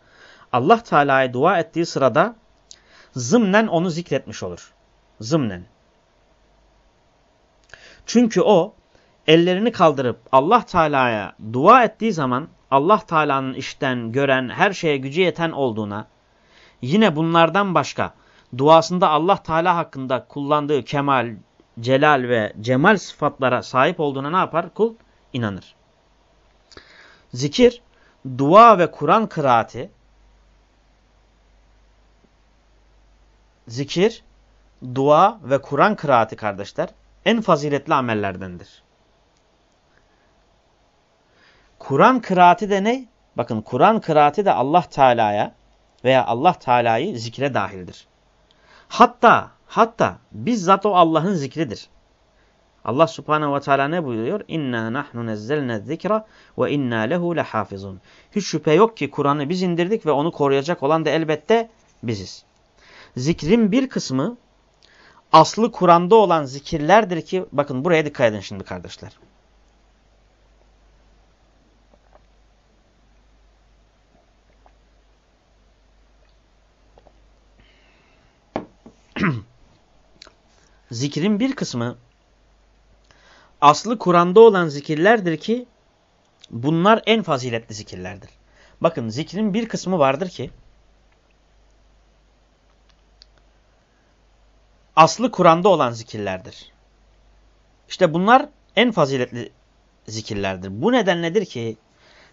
Allah Teala'ya dua ettiği sırada zımnen onu zikretmiş olur. Zımnen. Çünkü o ellerini kaldırıp Allah Teala'ya dua ettiği zaman Allah Teala'nın işten, gören, her şeye gücü yeten olduğuna, yine bunlardan başka duasında Allah Teala hakkında kullandığı kemal, celal ve cemal sıfatlara sahip olduğuna ne yapar? Kul inanır. Zikir, dua ve Kur'an kıraati, zikir, dua ve Kur'an kıraati kardeşler en faziletli amellerdendir. Kur'an kıraati de ne? Bakın Kur'an kıraati de Allah Teala'ya veya Allah Teala'yı zikre dahildir. Hatta hatta bizzat o Allah'ın zikridir. Allah Subhanahu ve Teala ne buyuruyor? İnna nahnu nezzelne zikra ve inna lehu lehafizun. Hiç şüphe yok ki Kur'an'ı biz indirdik ve onu koruyacak olan da elbette biziz. Zikrin bir kısmı aslı Kur'an'da olan zikirlerdir ki bakın buraya dikkat edin şimdi kardeşler. Zikrin bir kısmı aslı Kur'an'da olan zikirlerdir ki bunlar en faziletli zikirlerdir. Bakın zikrin bir kısmı vardır ki aslı Kur'an'da olan zikirlerdir. İşte bunlar en faziletli zikirlerdir. Bu neden nedir ki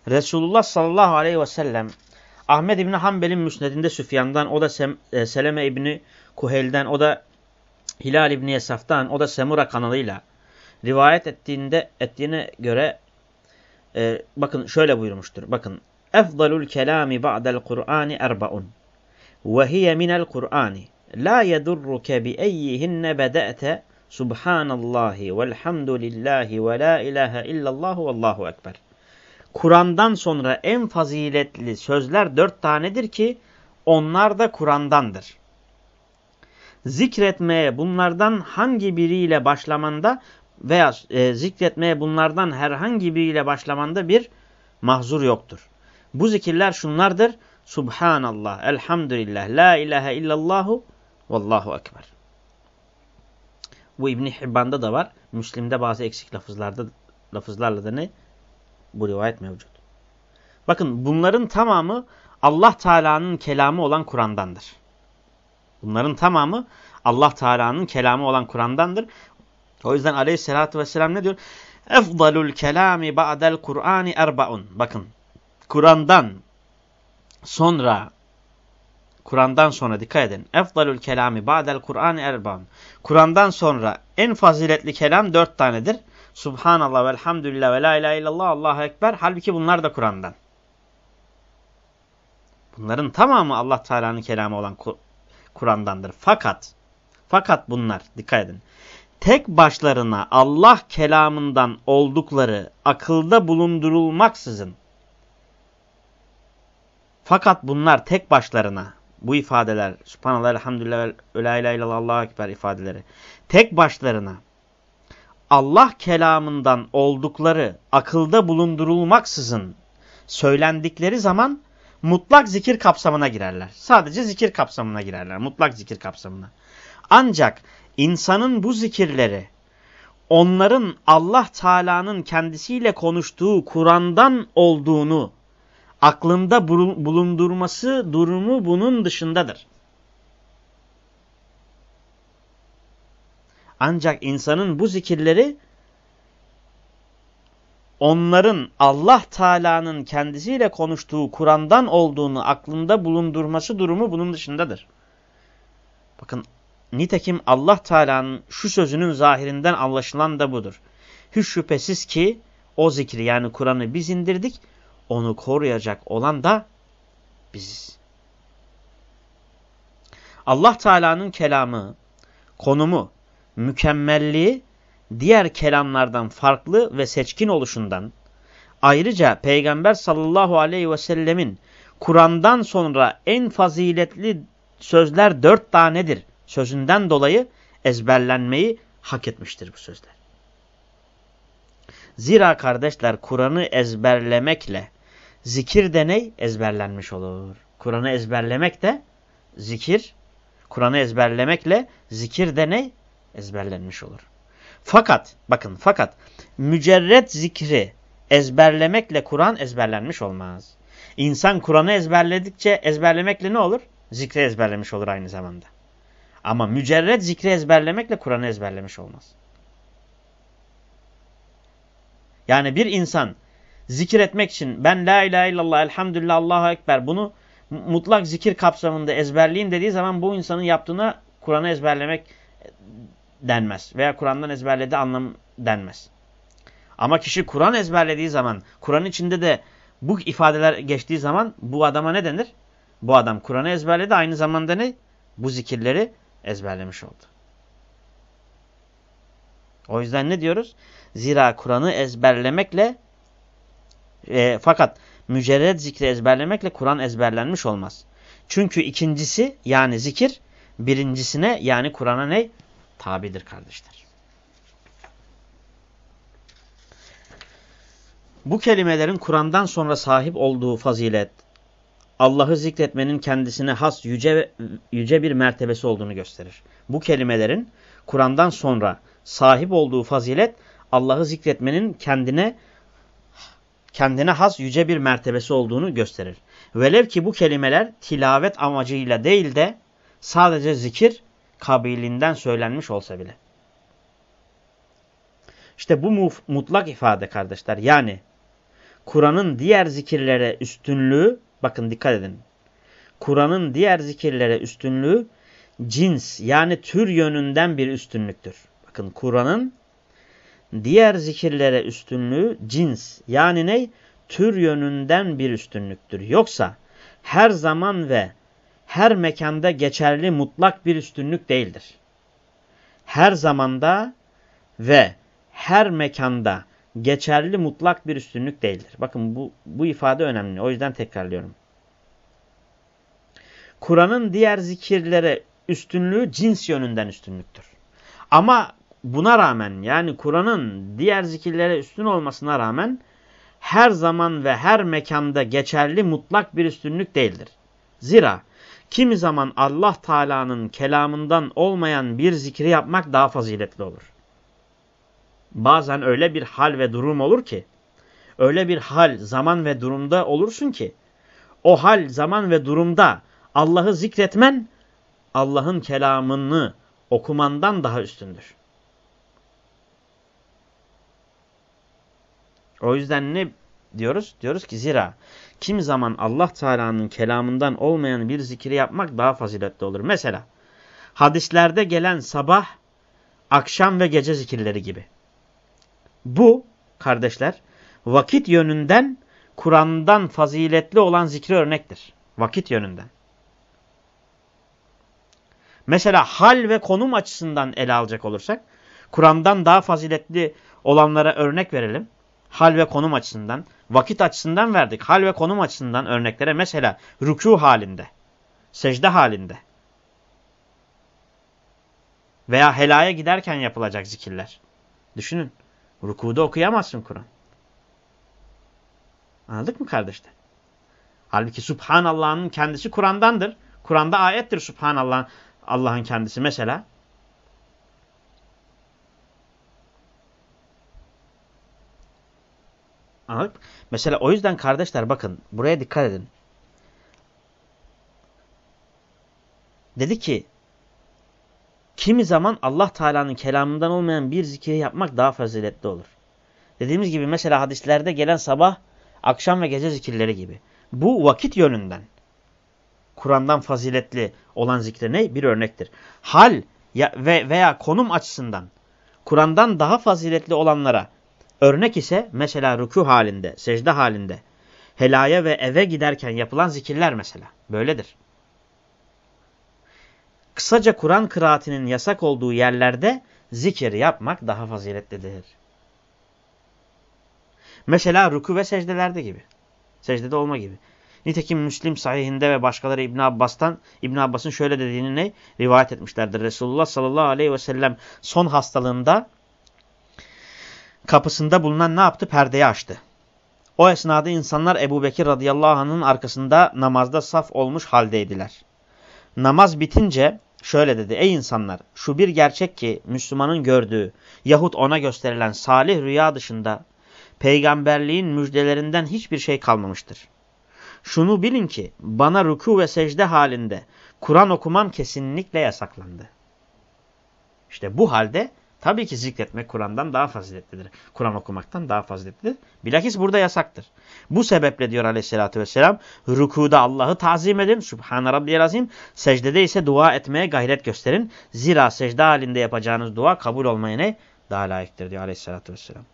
Resulullah sallallahu aleyhi ve sellem Ahmed İbni Hanbel'in müsnedinde Süfyan'dan, o da e, Seleme İbni Kuhel'den, o da Hilal İbni Yesaf'tan, o da Semura kanalıyla rivayet ettiğinde ettiğine göre e, bakın şöyle buyurmuştur. Bakın Efdalul kelami ba'del Kur'ani erbaun ve hiye minel Kur'ani la yedurruke bi eyyihinne bede'te subhanallahi velhamdülillahi ve la ilahe illallah ve allahu ekber. Kur'an'dan sonra en faziletli sözler dört tanedir ki onlar da Kur'an'dandır. Zikretmeye bunlardan hangi biriyle başlamanda veya e, zikretmeye bunlardan herhangi biriyle başlamanda bir mahzur yoktur. Bu zikirler şunlardır. Subhanallah, elhamdülillah, la ilahe illallahu, vallahu ekber. Bu İbni Hibban'da da var. Müslim'de bazı eksik lafızlarda, lafızlarla da ne? Bu rivayet mevcut. Bakın bunların tamamı Allah Teala'nın kelamı olan Kur'an'dandır. Bunların tamamı Allah Teala'nın kelamı olan Kur'an'dandır. O yüzden aleyhissalatü vesselam ne diyor? Efdalul kelami ba'del Kur'ani erbaun. Bakın Kur'an'dan sonra Kur'an'dan sonra dikkat edin. Efdalul kelami ba'del Kur'ani erbaun. Kur'an'dan sonra en faziletli kelam dört tanedir. Subhanallah ve elhamdülillah ve la ilahe illallah Allahu Ekber. Halbuki bunlar da Kur'an'dan. Bunların tamamı Allah Teala'nın kelamı olan Kur'an'dandır. Fakat fakat bunlar dikkat edin. Tek başlarına Allah kelamından oldukları akılda bulundurulmaksızın fakat bunlar tek başlarına bu ifadeler, subhanallah, elhamdülillah, la ilahe illallah, ekber ifadeleri tek başlarına Allah kelamından oldukları akılda bulundurulmaksızın söylendikleri zaman mutlak zikir kapsamına girerler. Sadece zikir kapsamına girerler. Mutlak zikir kapsamına. Ancak insanın bu zikirleri onların Allah Teala'nın kendisiyle konuştuğu Kur'an'dan olduğunu aklında bulundurması durumu bunun dışındadır. Ancak insanın bu zikirleri onların Allah Teala'nın kendisiyle konuştuğu Kur'an'dan olduğunu aklında bulundurması durumu bunun dışındadır. Bakın nitekim Allah Teala'nın şu sözünün zahirinden anlaşılan da budur. Hiç şüphesiz ki o zikri yani Kur'an'ı biz indirdik, onu koruyacak olan da biziz. Allah Teala'nın kelamı, konumu, mükemmelliği diğer kelamlardan farklı ve seçkin oluşundan, ayrıca Peygamber sallallahu aleyhi ve sellemin Kur'an'dan sonra en faziletli sözler dört tanedir sözünden dolayı ezberlenmeyi hak etmiştir bu sözler. Zira kardeşler Kur'an'ı ezberlemekle zikir de ne? Ezberlenmiş olur. Kur'an'ı ezberlemek de zikir, Kur'an'ı ezberlemekle zikir de ne? Ezberlenmiş olur. Fakat bakın fakat mücerret zikri ezberlemekle Kur'an ezberlenmiş olmaz. İnsan Kur'an'ı ezberledikçe ezberlemekle ne olur? Zikri ezberlemiş olur aynı zamanda. Ama mücerret zikri ezberlemekle Kur'an'ı ezberlemiş olmaz. Yani bir insan zikir etmek için ben la ilahe illallah elhamdülillah Allahu ekber bunu mutlak zikir kapsamında ezberleyin dediği zaman bu insanın yaptığına Kur'an'ı ezberlemek denmez. Veya Kur'an'dan ezberlediği anlam denmez. Ama kişi Kur'an ezberlediği zaman, Kur'an içinde de bu ifadeler geçtiği zaman bu adama ne denir? Bu adam Kur'an'ı ezberledi aynı zamanda ne? Bu zikirleri ezberlemiş oldu. O yüzden ne diyoruz? Zira Kur'an'ı ezberlemekle e, fakat mücerred zikri ezberlemekle Kur'an ezberlenmiş olmaz. Çünkü ikincisi yani zikir birincisine yani Kur'an'a ne? Tabidir kardeşler. Bu kelimelerin Kur'an'dan sonra sahip olduğu fazilet, Allah'ı zikretmenin kendisine has yüce, yüce bir mertebesi olduğunu gösterir. Bu kelimelerin Kur'an'dan sonra sahip olduğu fazilet, Allah'ı zikretmenin kendine kendine has yüce bir mertebesi olduğunu gösterir. Velev ki bu kelimeler tilavet amacıyla değil de sadece zikir kabilinden söylenmiş olsa bile. İşte bu mutlak ifade kardeşler. Yani Kur'an'ın diğer zikirlere üstünlüğü, bakın dikkat edin. Kur'an'ın diğer zikirlere üstünlüğü cins yani tür yönünden bir üstünlüktür. Bakın Kur'an'ın diğer zikirlere üstünlüğü cins yani ne? Tür yönünden bir üstünlüktür. Yoksa her zaman ve her mekanda geçerli mutlak bir üstünlük değildir. Her zamanda ve her mekanda geçerli mutlak bir üstünlük değildir. Bakın bu, bu ifade önemli. O yüzden tekrarlıyorum. Kur'an'ın diğer zikirlere üstünlüğü cins yönünden üstünlüktür. Ama buna rağmen yani Kur'an'ın diğer zikirlere üstün olmasına rağmen her zaman ve her mekanda geçerli mutlak bir üstünlük değildir. Zira kimi zaman Allah Teala'nın kelamından olmayan bir zikri yapmak daha faziletli olur. Bazen öyle bir hal ve durum olur ki, öyle bir hal, zaman ve durumda olursun ki, o hal, zaman ve durumda Allah'ı zikretmen, Allah'ın kelamını okumandan daha üstündür. O yüzden ne diyoruz? Diyoruz ki zira kim zaman Allah Teala'nın kelamından olmayan bir zikri yapmak daha faziletli olur. Mesela hadislerde gelen sabah, akşam ve gece zikirleri gibi. Bu kardeşler vakit yönünden Kur'an'dan faziletli olan zikri örnektir. Vakit yönünden. Mesela hal ve konum açısından ele alacak olursak Kur'an'dan daha faziletli olanlara örnek verelim hal ve konum açısından, vakit açısından verdik. Hal ve konum açısından örneklere mesela rükû halinde, secde halinde veya helaya giderken yapılacak zikirler. Düşünün. Rukuda okuyamazsın Kur'an. Anladık mı kardeşler? Halbuki Subhanallah'ın kendisi Kur'an'dandır. Kur'an'da ayettir Subhanallah Allah'ın kendisi mesela. Anladık? Mesela o yüzden kardeşler bakın buraya dikkat edin. Dedi ki kimi zaman Allah Teala'nın kelamından olmayan bir zikri yapmak daha faziletli olur. Dediğimiz gibi mesela hadislerde gelen sabah, akşam ve gece zikirleri gibi. Bu vakit yönünden Kur'an'dan faziletli olan zikre ne? Bir örnektir. Hal ya, ve veya konum açısından Kur'an'dan daha faziletli olanlara örnek ise mesela rükû halinde, secde halinde, helaya ve eve giderken yapılan zikirler mesela. Böyledir. Kısaca Kur'an kıraatinin yasak olduğu yerlerde zikir yapmak daha faziletlidir. Mesela ruku ve secdelerde gibi. Secdede olma gibi. Nitekim Müslim sahihinde ve başkaları İbn Abbas'tan İbn Abbas'ın şöyle dediğini ne rivayet etmişlerdir. Resulullah sallallahu aleyhi ve sellem son hastalığında kapısında bulunan ne yaptı? Perdeyi açtı. O esnada insanlar Ebu Bekir radıyallahu anh'ın arkasında namazda saf olmuş haldeydiler. Namaz bitince şöyle dedi. Ey insanlar şu bir gerçek ki Müslümanın gördüğü yahut ona gösterilen salih rüya dışında peygamberliğin müjdelerinden hiçbir şey kalmamıştır. Şunu bilin ki bana ruku ve secde halinde Kur'an okumam kesinlikle yasaklandı. İşte bu halde tabii ki zikretmek Kur'an'dan daha faziletlidir. Kur'an okumaktan daha faziletlidir. Bilakis burada yasaktır. Bu sebeple diyor aleyhissalatü vesselam rukuda Allah'ı tazim edin. Subhane Rabbiyel Azim. Secdede ise dua etmeye gayret gösterin. Zira secde halinde yapacağınız dua kabul olmaya ne? Daha layıktır diyor aleyhissalatü vesselam.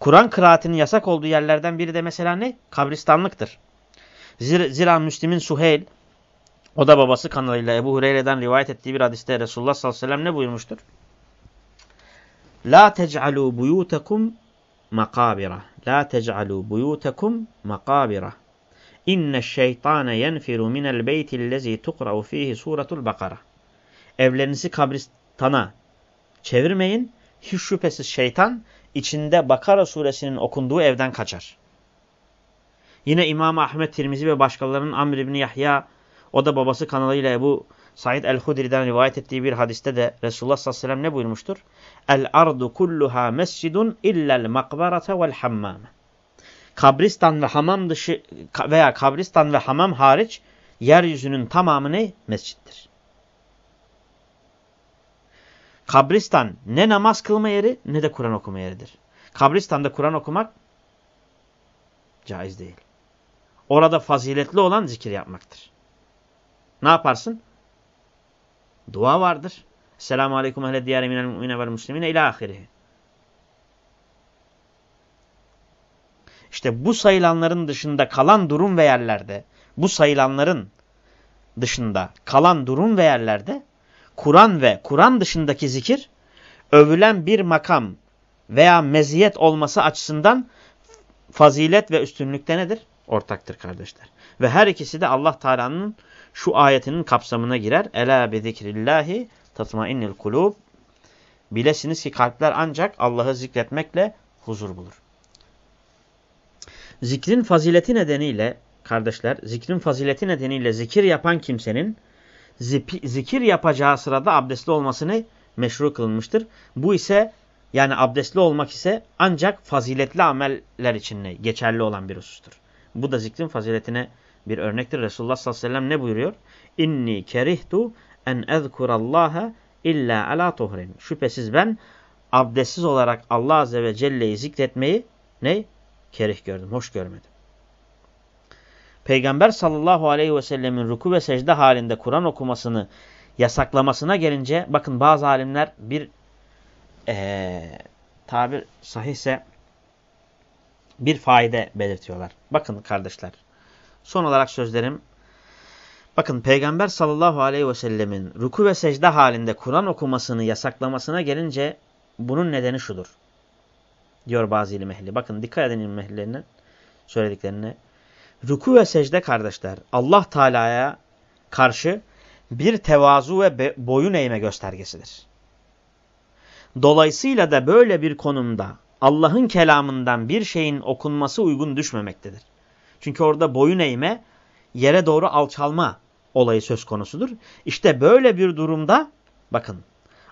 Kur'an kıraatinin yasak olduğu yerlerden biri de mesela ne? Kabristanlıktır. Zira Müslim'in Suheyl, o da babası kanalıyla Ebu Hureyre'den rivayet ettiği bir hadiste Resulullah sallallahu aleyhi ve sellem ne buyurmuştur? La tec'alû buyûtekum makabira. La tec'alû buyûtekum makabira. İnne şeytane yenfiru minel beytillezi tukra'u fihi suratul bakara. Evlerinizi kabristana çevirmeyin. Hiç şüphesiz şeytan içinde Bakara suresinin okunduğu evden kaçar. Yine İmam Ahmet Tirmizi ve başkalarının Amr ibn Yahya o da babası kanalıyla Ebu Said el-Hudri'den rivayet ettiği bir hadiste de Resulullah sallallahu aleyhi ve sellem ne buyurmuştur? El ardu kulluha mescidun illel makbarata vel hammame. Kabristan ve hamam dışı veya kabristan ve hamam hariç yeryüzünün tamamı ne? Mescittir. Kabristan ne namaz kılma yeri ne de Kur'an okuma yeridir. Kabristan'da Kur'an okumak caiz değil. Orada faziletli olan zikir yapmaktır. Ne yaparsın? Dua vardır. Selamun aleyküm ehle diyare minel mu'mine vel muslimine ila ahirihi. İşte bu sayılanların dışında kalan durum ve yerlerde, bu sayılanların dışında kalan durum ve yerlerde Kur'an ve Kur'an dışındaki zikir övülen bir makam veya meziyet olması açısından fazilet ve üstünlükte nedir? Ortaktır kardeşler. Ve her ikisi de Allah Teala'nın şu ayetinin kapsamına girer. Ela bi zikrillahi tatmainnil kulub. Bilesiniz ki kalpler ancak Allah'ı zikretmekle huzur bulur. Zikrin fazileti nedeniyle kardeşler, zikrin fazileti nedeniyle zikir yapan kimsenin zikir yapacağı sırada abdestli olmasını meşru kılınmıştır. Bu ise yani abdestli olmak ise ancak faziletli ameller için geçerli olan bir husustur. Bu da zikrin faziletine bir örnektir. Resulullah sallallahu aleyhi ve sellem ne buyuruyor? İnni kerihtu en ezkurallaha illa ala tuhrin. Şüphesiz ben abdestsiz olarak Allah azze ve celle'yi zikretmeyi ne? Kerih gördüm, hoş görmedim. Peygamber sallallahu aleyhi ve sellemin ruku ve secde halinde Kur'an okumasını yasaklamasına gelince bakın bazı alimler bir ee, tabir sahihse bir faide belirtiyorlar. Bakın kardeşler. Son olarak sözlerim. Bakın Peygamber sallallahu aleyhi ve sellemin ruku ve secde halinde Kur'an okumasını yasaklamasına gelince bunun nedeni şudur. Diyor bazı ilim ehli. Bakın dikkat edin ilim ehlilerinin söylediklerine. Ruku ve secde kardeşler Allah Teala'ya karşı bir tevazu ve boyun eğme göstergesidir. Dolayısıyla da böyle bir konumda Allah'ın kelamından bir şeyin okunması uygun düşmemektedir. Çünkü orada boyun eğme, yere doğru alçalma olayı söz konusudur. İşte böyle bir durumda bakın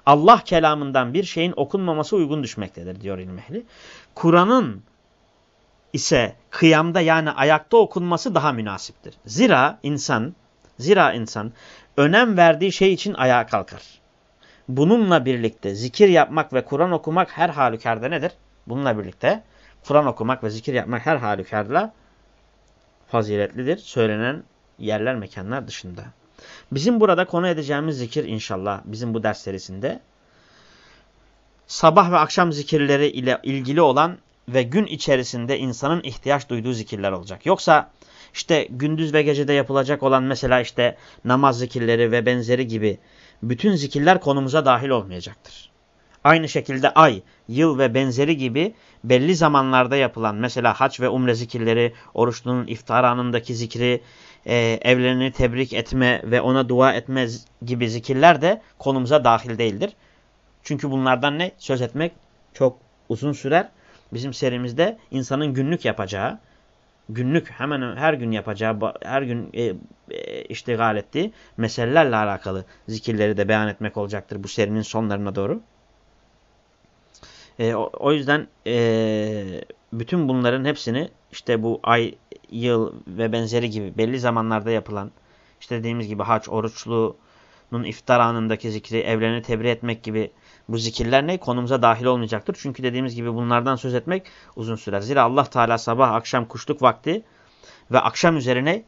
Allah kelamından bir şeyin okunmaması uygun düşmektedir diyor ilmehli. Kur'an'ın ise kıyamda yani ayakta okunması daha münasiptir. Zira insan, zira insan önem verdiği şey için ayağa kalkar. Bununla birlikte zikir yapmak ve Kur'an okumak her halükarda nedir? Bununla birlikte Kur'an okumak ve zikir yapmak her halükarda faziletlidir. Söylenen yerler, mekanlar dışında. Bizim burada konu edeceğimiz zikir inşallah bizim bu ders serisinde sabah ve akşam zikirleri ile ilgili olan ve gün içerisinde insanın ihtiyaç duyduğu zikirler olacak. Yoksa işte gündüz ve gecede yapılacak olan mesela işte namaz zikirleri ve benzeri gibi bütün zikirler konumuza dahil olmayacaktır. Aynı şekilde ay, yıl ve benzeri gibi belli zamanlarda yapılan mesela haç ve umre zikirleri, oruçlunun iftar anındaki zikri, e, evlerini tebrik etme ve ona dua etme gibi zikirler de konumuza dahil değildir. Çünkü bunlardan ne? Söz etmek çok uzun sürer. Bizim serimizde insanın günlük yapacağı, günlük hemen her gün yapacağı, her gün e, e, iştigal ettiği meselelerle alakalı zikirleri de beyan etmek olacaktır bu serinin sonlarına doğru. E, o, o yüzden e, bütün bunların hepsini işte bu ay, yıl ve benzeri gibi belli zamanlarda yapılan işte dediğimiz gibi haç, oruçlunun iftar anındaki zikri, evlerini tebrik etmek gibi bu zikirler ne? Konumuza dahil olmayacaktır. Çünkü dediğimiz gibi bunlardan söz etmek uzun sürer. Zira Allah Teala sabah, akşam, kuşluk vakti ve akşam üzerine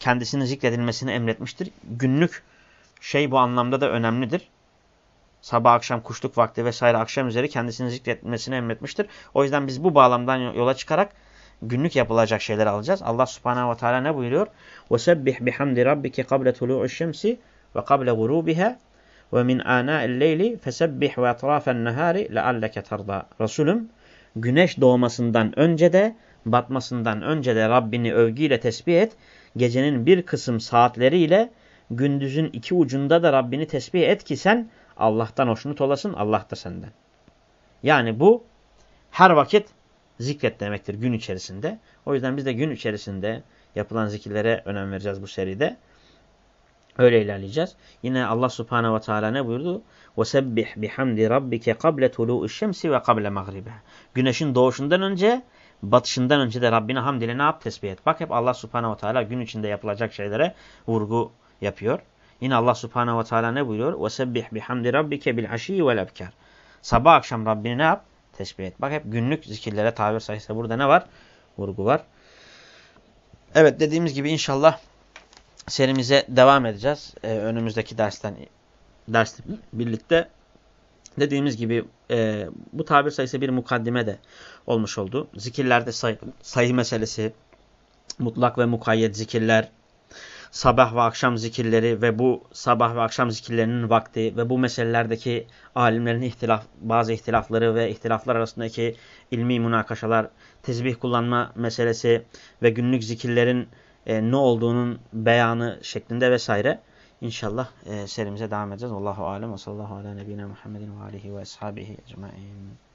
kendisinin zikredilmesini emretmiştir. Günlük şey bu anlamda da önemlidir Sabah, akşam, kuşluk vakti vesaire akşam üzeri kendisini zikretmesini emretmiştir. O yüzden biz bu bağlamdan yola çıkarak günlük yapılacak şeyler alacağız. Allah subhanehu ve teala ne buyuruyor? وَسَبِّحْ بِحَمْدِ رَبِّكَ قَبْلَ طُلُوعِ الشَّمْسِ وَقَبْلَ غُرُوبِهَا وَمِنْ آنَاءِ اللَّيْلِ فَسَبِّحْ وَاَطْرَافَ النَّهَارِ لَعَلَّكَ تَرْضَى Resulüm güneş doğmasından önce de batmasından önce de Rabbini övgüyle tesbih et. Gecenin bir kısım saatleriyle gündüzün iki ucunda da Rabbini tesbih et ki sen Allah'tan hoşnut olasın, Allah da senden. Yani bu her vakit zikret demektir gün içerisinde. O yüzden biz de gün içerisinde yapılan zikirlere önem vereceğiz bu seride. Öyle ilerleyeceğiz. Yine Allah Subhanahu ve Teala ne buyurdu? وَسَبِّحْ بِحَمْدِ رَبِّكَ قَبْلَ تُلُوءِ الشَّمْسِ وَقَبْلَ مَغْرِبَهِ Güneşin doğuşundan önce, batışından önce de Rabbine hamd ile ne yap? Tesbih et. Bak hep Allah Subhanahu ve Teala gün içinde yapılacak şeylere vurgu yapıyor. Yine Allah Subhanahu ve Teala ne buyuruyor? وَسَبِّحْ بِحَمْدِ رَبِّكَ بِالْعَشِيِّ وَالْاَبْكَارِ Sabah akşam Rabbini ne yap? Tesbih et. Bak hep günlük zikirlere tabir sayısı burada ne var? Vurgu var. Evet dediğimiz gibi inşallah serimize devam edeceğiz. Ee, önümüzdeki dersten ders birlikte. Dediğimiz gibi e, bu tabir sayısı bir mukaddime de olmuş oldu. Zikirlerde say sayı meselesi, mutlak ve mukayyet zikirler, sabah ve akşam zikirleri ve bu sabah ve akşam zikirlerinin vakti ve bu meselelerdeki alimlerin ihtilaf, bazı ihtilafları ve ihtilaflar arasındaki ilmi münakaşalar, tezbih kullanma meselesi ve günlük zikirlerin e, ne olduğunun beyanı şeklinde vesaire. İnşallah e, serimize devam edeceğiz. Allahu alem ve sallallahu ala nebine Muhammedin ve alihi ve ashabihi ecmaîn.